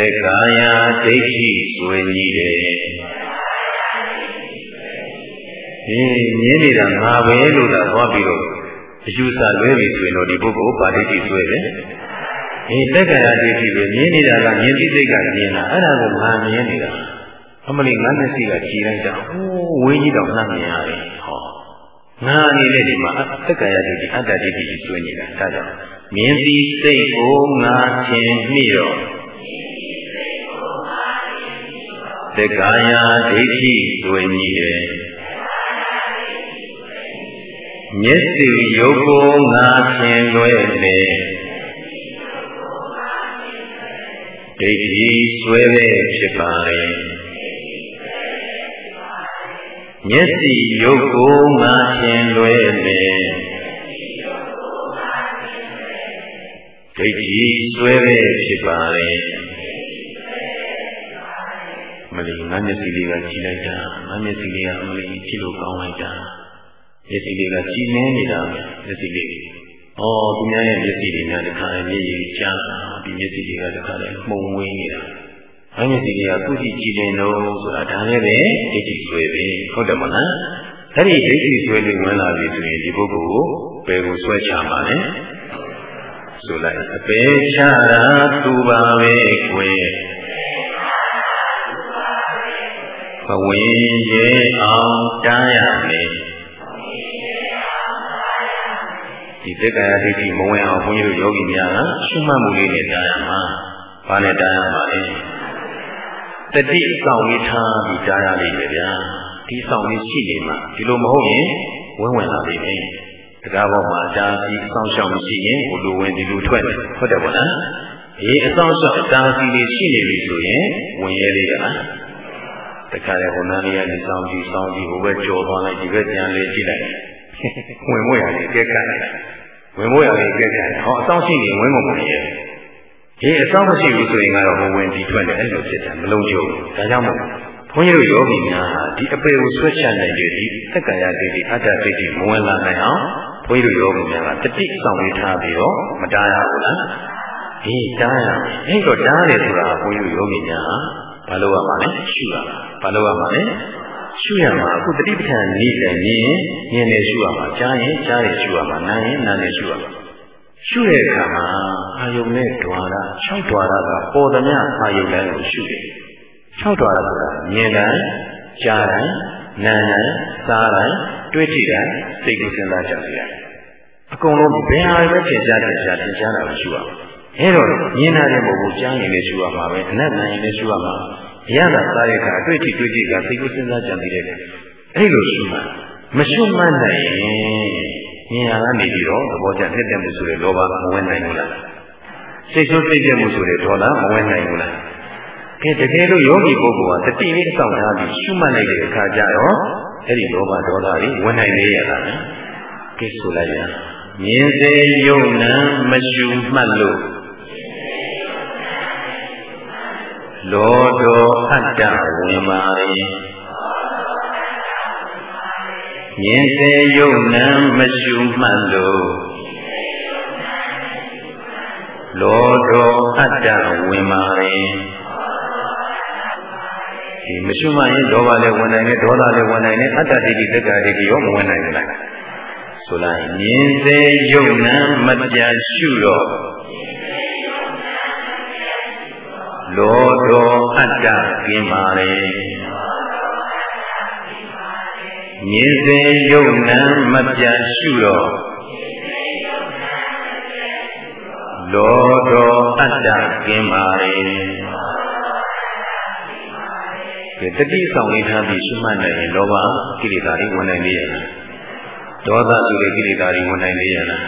သက္ကာယဒိဋ္ဌိဆွေကြီးတယ်ဟင်းမြင်နေတာငါပဲလို့သာသွားပြီးတော့အယူဆလွဲပြီဆိုရင်တော့ဒီပုဂ္ဂိုလ်ပါဠိတိဆွဲတယ်။အေးတက္ကရာဒိဋ္ဌိပဲမြင်နေတာကမြင်သိစိတ်ကမြင်တာအဲ့ဒါကိုငါမြင်နေတာအမလီငါမျက်စိကကြည်လိုက်တာဟိုးဝင်းကြီးတော့နှံ့မြင်ရတယ်ဟောငါအနေနဲ့ဒီမှာတက္ကရာဒိဋ္ဌိအတ္တဒိဋ္ဌိဆွဲနေတာဒါကြောင့်မြင်သိစိတ်ကိုငါချင်းမိတော့ သက္ကာယဒိဋ္ဌိဆွေညီတယ်မျက်စိရုပ်ကိုငါဖြင်လွဲလေဒိဋ္ဌိဆွဲပဲဖြစ်ပါလေမျက်စိရုပ်ကိုငါဖြင်လွဲလေဒိဋ္ဌိဆွဲပဲဖြစ်ပါလေမ လီငါမျက်စိလေးကကြည့်လိုက်တာငါမျက်စိလေးကအမလီကြည့်လို့ကောင်းလိုက်တာမျက်စိလေးကကြည်နေနေတာမျက်စိလေး။အော်သူများရဲ့မျက်စိတွေများတခါလေမျက်ရည်ကြားဒီမျက်စိတွေကတခါလေမှုံဝင်းနေတာ။အဲမျက်စိတွေကခုကြည့်ကြည်နေတော့ဆိုတာဒါလည်းပဲဒိဋ္ဌိဆွဲပဲဟုတ်တယ်မလား။အဲ့ဒီဒိဋ္ဌိဆွဲလို့ဝင်လာပြီဆိုရင်ဒီပုဂ္ဂိုလ်ကိုဘယ်ကိုဆွဲချမှာလဲ။ဆိုလိုက်အပေချတာသူပါပဲကွယ် ဝင်ရဲ့အောင်တားရမယ်ဒီသက္ကာယဒိဋ္ဌိမဝင်အောင်ဘုန်းကြီးတို့ယောဂီများကရှုမှတ်မှုလေးနဲ့တားရမှာ။ဘာနဲ့တားရမှာလဲ။တတိအဆောင်ဝိထားပြီးတားရလိမ့်မယ်ဗျာ။ဒီဆောင်လေးရှိနေမှာဒီလိုမဟုတ်ရင်ဝင်းဝင်လာပြီမယ်တကားပေါ်မှာဒါစီအဆောင်ရှောင်မရှိရင်ဟိုလိုဝင်ဒီလိုထွက်တယ်ဟုတ်တယ်ဗောလားအေးအဆောင်ရှောင်ဒါစီလေးရှိနေပြီဆိုရင်ဝင်ရဲသေးရလား တခါလေဟိုနားလေးကနေစောင်းကြည့်စောင်းကြည့်ဟိုဘက်ကြော်သွားလိုက်ဒီဘက်ပြန်လေးကြည့်လိုက်ဝင်မွေရတယ်ကဲကန်းလိုက်ဝင်မွေရတယ်ကဲကန်းဟောအဆောင်ရှိရင်ဝင်မမွေရဲ့ဒီအဆောင်မရှိဘူးဆိုရင်ကတော့ဟိုဝင်ဒီထွက်တယ်အဲ့လိုဖြစ်တယ်မလုံးကျုံဒါကြောင့်မို့ဘုန်းကြီးတို့ယောဂီများဟာဒီအပေကိုဆွဲချနိုင်တဲ့ဒီသက္ကာယဒိဋ္ဌိအတ္တဒိဋ္ဌိမဝင်လာနိုင်အောင်ဘုန်းကြီးတို့ယောဂီများကတတိဆောင်လေးထားပြီးတော့မတားရဘူးလားအေးတားရအဲ့တော့တားတယ်ဆိုတာဘုန်းကြီးတို့ယောဂီများဟာ ဘာလို့ရမှာလဲရှုရမှာဘာလို့ရမှာလဲရှုရမှာအခုတတိပဋ္ဌာန်နည်းလည်းမြင်မြင်နေရှုရမှာကြားရင်ကြားရင်ရှုရမှာနားရင်နားရင်ရှုရမှာရှုတဲ့အခါမှာအာယုံနဲ့ဓွာရ၆ဓွာရကပေါ်သမျှအာယုံတိုင်းကိုရှုတယ်၆ဓွာရဆိုတာမြင်တိုင်းကြားတိုင်းနားတိုင်းစားတိုင်းတွေးကြည့်တိုင်းစိတ်ကိုစဉ်းစားကြစီရတယ်အကုန်လုံးဘယ်ဟာပဲသင်ကြားသင်ကြားသင်ကြားတာကိုရှုရအောင် အဲတော့မြင်တာလည်းမဟုတ်ဘူးကြားရင်လည်းရှုရမှာပဲအနတ်နိုင်ရင်လည်းရှုရမှာအရသာစားရကအတွေ့အထိတွေ့ကြည့်ကစိတ်ကိုစဉ်းစားကြံပြီးတဲ့အဲ့လိုရှုမှမရှုမှတ်နိုင်ရင်ဉာဏ်ကနေပြီးတော့သဘောကျနှစ်သက်မှုဆိုတဲ့လောဘမဝင်နိုင်ဘူးလားစိတ်ဆိုးစိတ်ပြတ်မှုဆိုတဲ့ဒေါသမဝင်နိုင်ဘူးလားကဲတကယ်လို့ယောဂီပုဂ္ဂိုလ်ကတတိလေးအဆောင်ထားပြီးရှုမှတ်လိုက်တဲ့အခါကျတော့အဲ့ဒီလောဘဒေါသတွေဝင်နိုင်လေရလားကဲဆိုလိုက်ရမြင်စေယုံနံမရှုမှတ်လို့ လောတော်အတ္တဝင်ပါရင်မြင်စေယုံနံမရှုမှတ်လို့လောတော်အတ္တဝင်ပါရင်ဒီမရှုမှရင်လောဘလည်းဝင်နိုင်တယ်ဒေါသလည်းဝင်နိုင်တယ်အတ္တဒိဋ္ဌိတက္ကဒိဋ္ဌိရောမဝင်နိုင်ဘူးလားဆိုလိုက်မြင်စေယုံနံမပြရှုတော့ လောတော်အတ္တကင်းပါလေမြင်စေယုံနံမပြရှုတော့လောတော်အတ္တကင်းပါလေဒီတတိဆောင်လေးထားပြီးရှုမှတ်နိုင်ရင်လောဘကိလေသာတွေဝင်နိုင်လေရလားဒေါသဆိုတဲ့ကိလေသာတွေဝင်နိုင်လေရလား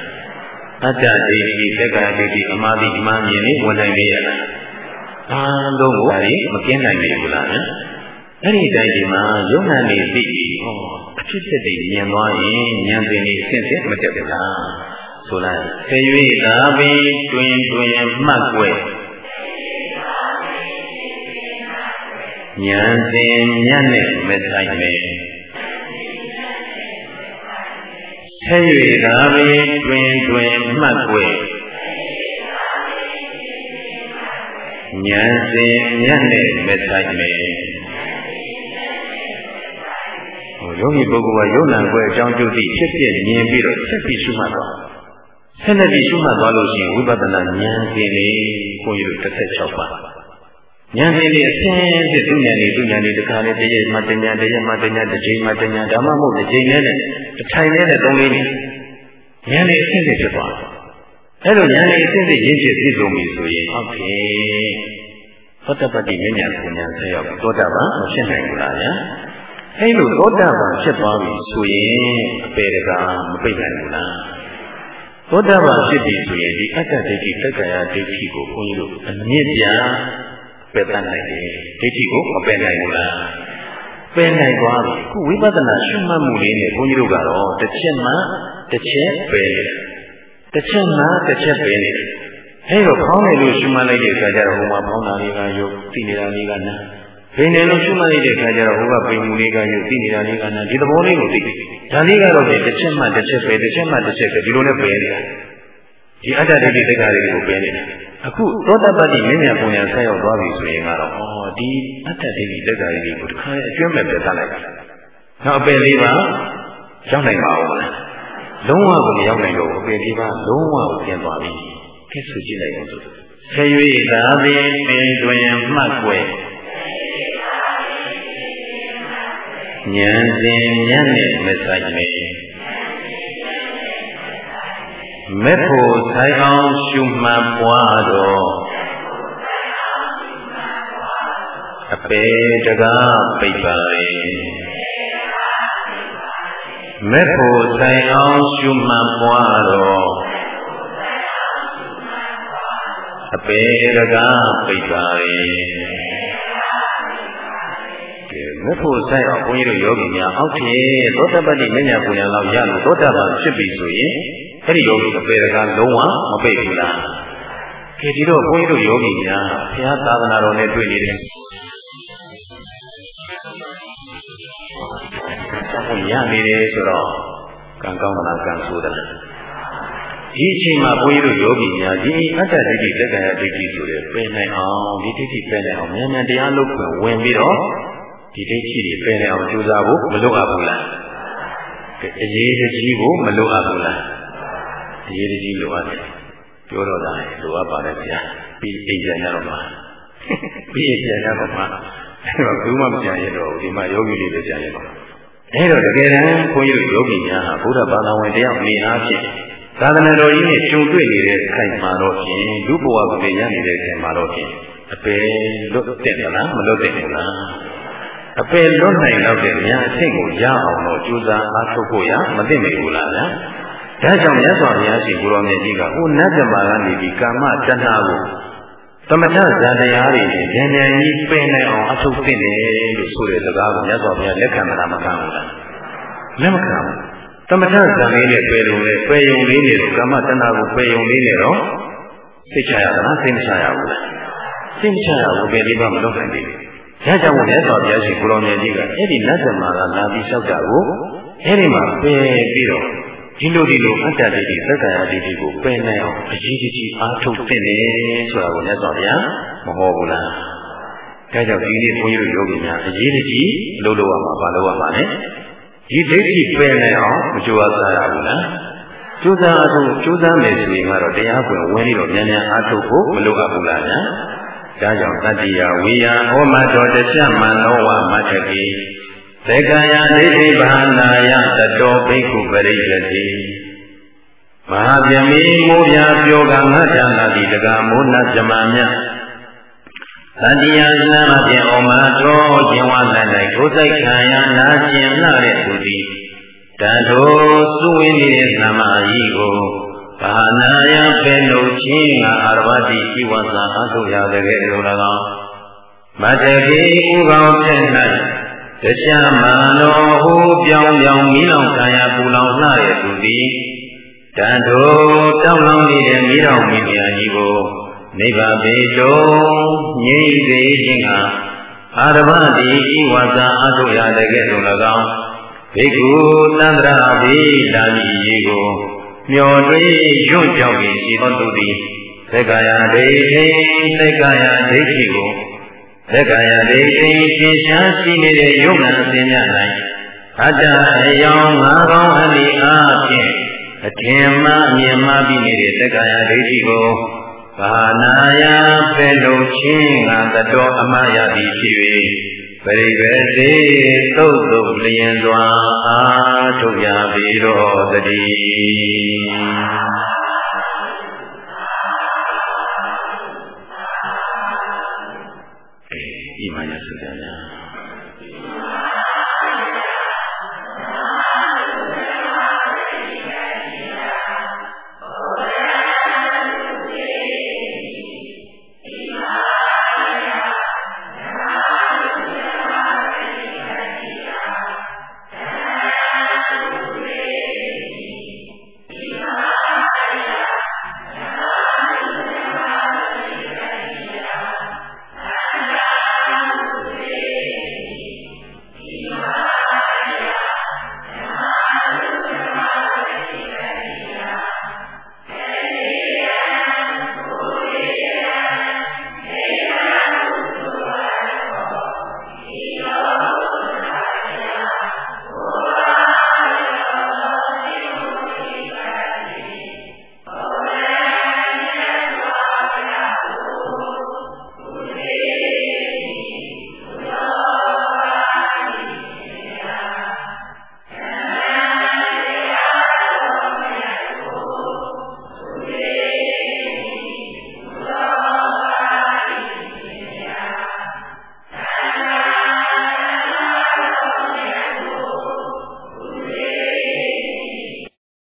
အတ္တဒိဋ္ဌိသက္ကာဒိဋ္ဌိအမှားတိအမှားမြင်တွေဝင်နိုင်လေရလား အားလုံးကိုဒါတွေမကင်းနိုင်ဘူးလားအဲ့ဒီတိုင်းဒီမှာယုံနာနေသိပြီးဟောအဖြစ်ဖြစ်တွေမြင်သွားရင်ဉာဏ်ပင်တွေအဆင့်ဆင့်မတက်ဘူးလားဆိုလိုက်သေ၍သာပြီးတွင်တွင်မှတ်ွယ်ဉာဏ်စဉ်ညံ့နဲ့မဆိုင်ပဲသေ၍သာပြီးတွင်တွင်မှတ်ွယ် ဉာဏ်စဉ်မြတ်နဲ့မဆိုင်ပဲဟိုယောဂီပုဂ္ဂိုလ်ကယုံနာကွယ်အကြောင်းကျိုးသိဖြစ်ဖြစ်မြင်ပြီးတော့ဆက်ပြီးရှုမှတ်သွားဆက်လက်ပြီးရှုမှတ်သွားလို့ရှိရင်ဝိပဿနာဉာဏ်စဉ်လေးကိုကြီးတို့16ပါးဉာဏ်စဉ်လေးအစဉ်စစ်သူဉာဏ်လေးသူဉာဏ်လေးတခါလေးတည်းရဲ့မှတဉာဏ်တည်းရဲ့မှတဉာဏ်တစ်ချိန်မှတဉာဏ်ဒါမှမဟုတ်တစ်ချိန်နဲ့တစ်ထိုင်နဲ့သုံးလေးဉာဏ်လေးအစဉ်စစ်ဖြစ်သွားတယ် အဲ့လိုဉာဏ်လေးအစစ်စစ်ရင်းဖြစ်ပြည့်စုံပြီဆိုရင်ဟုတ်ကဲ့သောတပတ္တိဉာဏ်ဉာဏ်ပညာဆက်ရောက်သောတာပန်မဖြစ်နိုင်ဘူးလားဗျာအဲ့လိုသောတာပန်ဖြစ်သွားပြီဆိုရင်အပေတကာမပိတ်နိုင်ဘူးလားသောတာပန်ဖြစ်ပြီဆိုရင်ဒီအတ္တဒိဋ္ဌိတက္ကရာဒိဋ္ဌိကိုဘုန်းကြီးတို့အမြင့်ပြပယ်တတ်နိုင်တယ်ဒိဋ္ဌိကိုမပယ်နိုင်ဘူးလားပယ်နိုင်သွားပြီခုဝိပဿနာရှုမှတ်မှုလေးနဲ့ဘုန်းကြီးတို့ကတော့တစ်ချက်မှတစ်ချက်ပယ်တယ် တစ်ချက်နာတစ်ချက်ပဲနေတယ်အဲတော့ဖောင်းနေလို့ရှုမှတ်လိုက်တဲ့အခါကျတော့ဟိုမှာဖောင်းတာလေးကယုတ်သိနေတာလေးကနာဘိနေလို့ရှုမှတ်လိုက်တဲ့အခါကျတော့ဟိုကပိန်မူလေးကယုတ်သိနေတာလေးကနာဒီသဘောလေးကိုသိဒါလေးကတော့တစ်ချက်မှတစ်ချက်ပဲတစ်ချက်မှတစ်ချက်ပဲဒီလိုနဲ့ပဲနေတာဒီအတ္တဒိဋ္ဌိတက္ကရာတွေကိုပဲနေတာအခုသောတပတ္တိမြညာပုံညာဆက်ရောက်သွားပြီဆိုရင်ကတော့ဩဒီအတ္တဒိဋ္ဌိတက္ကရာတွေကိုတစ်ခါအကျွမ်းမဲ့ပြသလိုက်တာနောက်အပယ်လေးပါရောက်နိုင်ပါဦးမလား လုံးဝကိုမရောက်နိုင်တော့ဘူးအပေလေးပါလုံးဝကိုကျင်းသွားပြီကဲဆိုကြည့်လိုက်အောင်ဆိုဆယ်၍သာသည်ပင်တွင်မှတ်ွယ်ဉာဏ်စဉ်ဉာဏ်နဲ့မဆိုင်မေမေဖို့ဆိုင်အောင်ရှုမှတ်ပွားတော်အပေတကားပိတ်ပါလေ မေဖို့ဆိုင်အောင်ရှုမှတ်ပွားတော်အပေရကပိတ်ပါရေမေဖို့ဆိုင်အောင်ဘုန်းကြီးတို့ယောဂီများအောက်ထည်သောတပတ္တိမညာပူညာလောက်ရလို့သောတပန်ဖြစ်ပြီဆိုရင်အဲ့ဒီယောဂီအပေရကလုံးဝမပိတ်ဘူးလားကဲဒီတော့ဘုန်းကြီးတို့ယောဂီများဘုရားသာသနာတော်နဲ့တွေ့နေတယ် ဘုရနေတယ်ဆိုတော့ကံကောင်းမလားကံဆိုးသလားဒီအချိန်မှာဘုန်းကြီးတို့ယောဂီများဒီအတ္တဒိဋ္ဌိသက္ကာယဒိဋ္ဌိဆိုတဲ့ပယ်နိုင်အောင်ဒီဒိဋ္ဌိပယ်နိုင်အောင်မြန်မြန်တရားလုပ်ခွင့်ဝင်ပြီးတော့ဒီဒိဋ္ဌိတွေပယ်နိုင်အောင်ကြိုးစားဖို့မလိုအပ်ဘူးလားအရေးကြီးဖို့မလိုအပ်ဘူးလားအရေးကြီးလိုအပ်တယ်ပြောတော့တာလိုအပ်ပါတယ်ဗျာပြီးအိမ်ပြန်ရတော့မှာပြီးအိမ်ပြန်ရတော့မှာအဲ့တော့ဘူးမှမပြန်ရတော့ဒီမှာယောဂီတွေပဲပြန်ရတော့ အဲ့တော့တကယ်တမ်းခွန်ကြီးတို့ယောဂီများဟာဘုရားဘာသာဝင်တရားနေအားဖြင့်သာသနာတော်ကြီးနဲ့ကြုံတွေ့နေတဲ့ခိုင်မှာတော့ဖြင့်လူဘဝကိုရနေတဲ့ခိုင်မှာတော့ဖြင့်အပယ်လွတ်တဲ့မလားမလွတ်တဲ့မလားအပယ်လွတ်နိုင်တော့တဲ့ညာအဆင့်ကိုရအောင်တော့ကြိုးစားအားထုတ်ဖို့ရမသိမိဘူးလားဗျာဒါကြောင့်မြတ်စွာဘုရားရှင်ကိုရောင်မြတ်ကြီးကဟိုနတ်မြမာကနေဒီကာမတဏှာကိုသ မထဇာတရားတွေနဲ့ဉာဏ်ဉာဏ်ကြီးပင်နိုင်အောင်အထုတ်သိတယ်လို့ဆိုတဲ့စကားကိုမြတ်စွာဘုရားလက်ခံမလားမခံဘူးလားလက်မခံဘူးသမထဇာလေးနဲ့ပယ်လို့လေပယ်ယုံလေးနဲ့ကာမတဏှာကိုပယ်ယုံလေးနဲ့တော့သိချရတာသိမချရဘူးလားသိမချရဘူးပဲဒီဘမလုပ်နိုင်သေးဘူးဒါကြောင့်မြတ်စွာဘုရားရှင်ကိုရောင်မြတ်ကြီးကအဲ့ဒီနတ်သမကလာပြီးလျှောက်တာကိုအဲ့ဒီမှာပယ်ပြီးတော့ ဒီလိုဒီလိုအတ္တဒိဋ္ဌိသက္ကာယဒိဋ္ဌိကိုပယ်နိုင်အောင်အရေးကြီးအားထုတ်သင့်တယ်ဆိုတာကိုမြတ်စွာဘုရားမဟောဘူးလားဒါကြောင့်ဒီနေ့ဘုန်းကြီးတို့ယောဂီများအရေးကြီးအလုပ်လုပ်ရမှာဘာလုပ်ရမှာလဲဒီဒိဋ္ဌိပယ်နိုင်အောင်မကြိုးစားရဘူးလားကြိုးစားအားထုတ်ကြိုးစားမယ်ဆိုရင်ကတော့တရားကွယ်ဝင်ပြီးတော့ဉာဏ်ဉာဏ်အားထုတ်ဖို့မလိုအပ်ဘူးလားညာဒါကြောင့်တတ္တိယဝိယဟောမတော်တစ္ဆမနောဝမတ္တကိ သေကယဒိဋ္ဌိဘာနာယတတောဘိက္ခုပရိယတိမဟာဗျမီမိုးပြပြောကငါတနာတိတကမိုးနာဇမမြသတ္တိယသနာမဖြင့်ဩမတော်ခြင်းဝလ၌ကိုယ်စိတ်ခံရနာကျင်လာတဲ့သူသည်တန်ထိုစုဝင်းနေတဲ့သမာကြီးကိုဘာနာယပေလို့ချင်းငါအာရဝတိဤဝဇာအထုရတဲ့ကဲ့သို့၎င်းမတတိဥကောင်းဖြစ်၌ တရားမနောဟူပြောင်းပြောင်းမိလောင်ခံရပူလောင်လှတဲ့သူသည်တန်ထိုတောင်းလောင်းနေတဲ့မိတော်မိဖုရားကြီးကိုနိဗ္ဗာန်ပေတုံငြိမ့်စေခြင်းဟာအာရမတိဤဝါစာအထုရတဲ့ကဲ့သို့၎င်းဘိက္ခုသန္တရာဘိလာမီကြီးကိုမျော်တွေးရွံ့ကြောက်ပြီးရှိသောသူသည်သက္ကာယဒိဋ္ဌိသက္ကာယဒိဋ္ဌိကို သက္ကာယဒိဋ္ဌိရှင်းရှားရှိနေတဲ့ယုံနာအစဉ်များ၌အတ္တအယောင်ငါးကောင်းအလိအားဖြင့်အထင်မှအမြင်မှပြီးနေတဲ့သက္ကာယဒိဋ္ဌိကိုဘာနာယဖေလုံးချင်းငါတတော်အမရသည်ဖြစ်၍ပရိပဲစေသုတ်သုတ်လျင်စွာအာထုတ်ရပြီတော့တည်း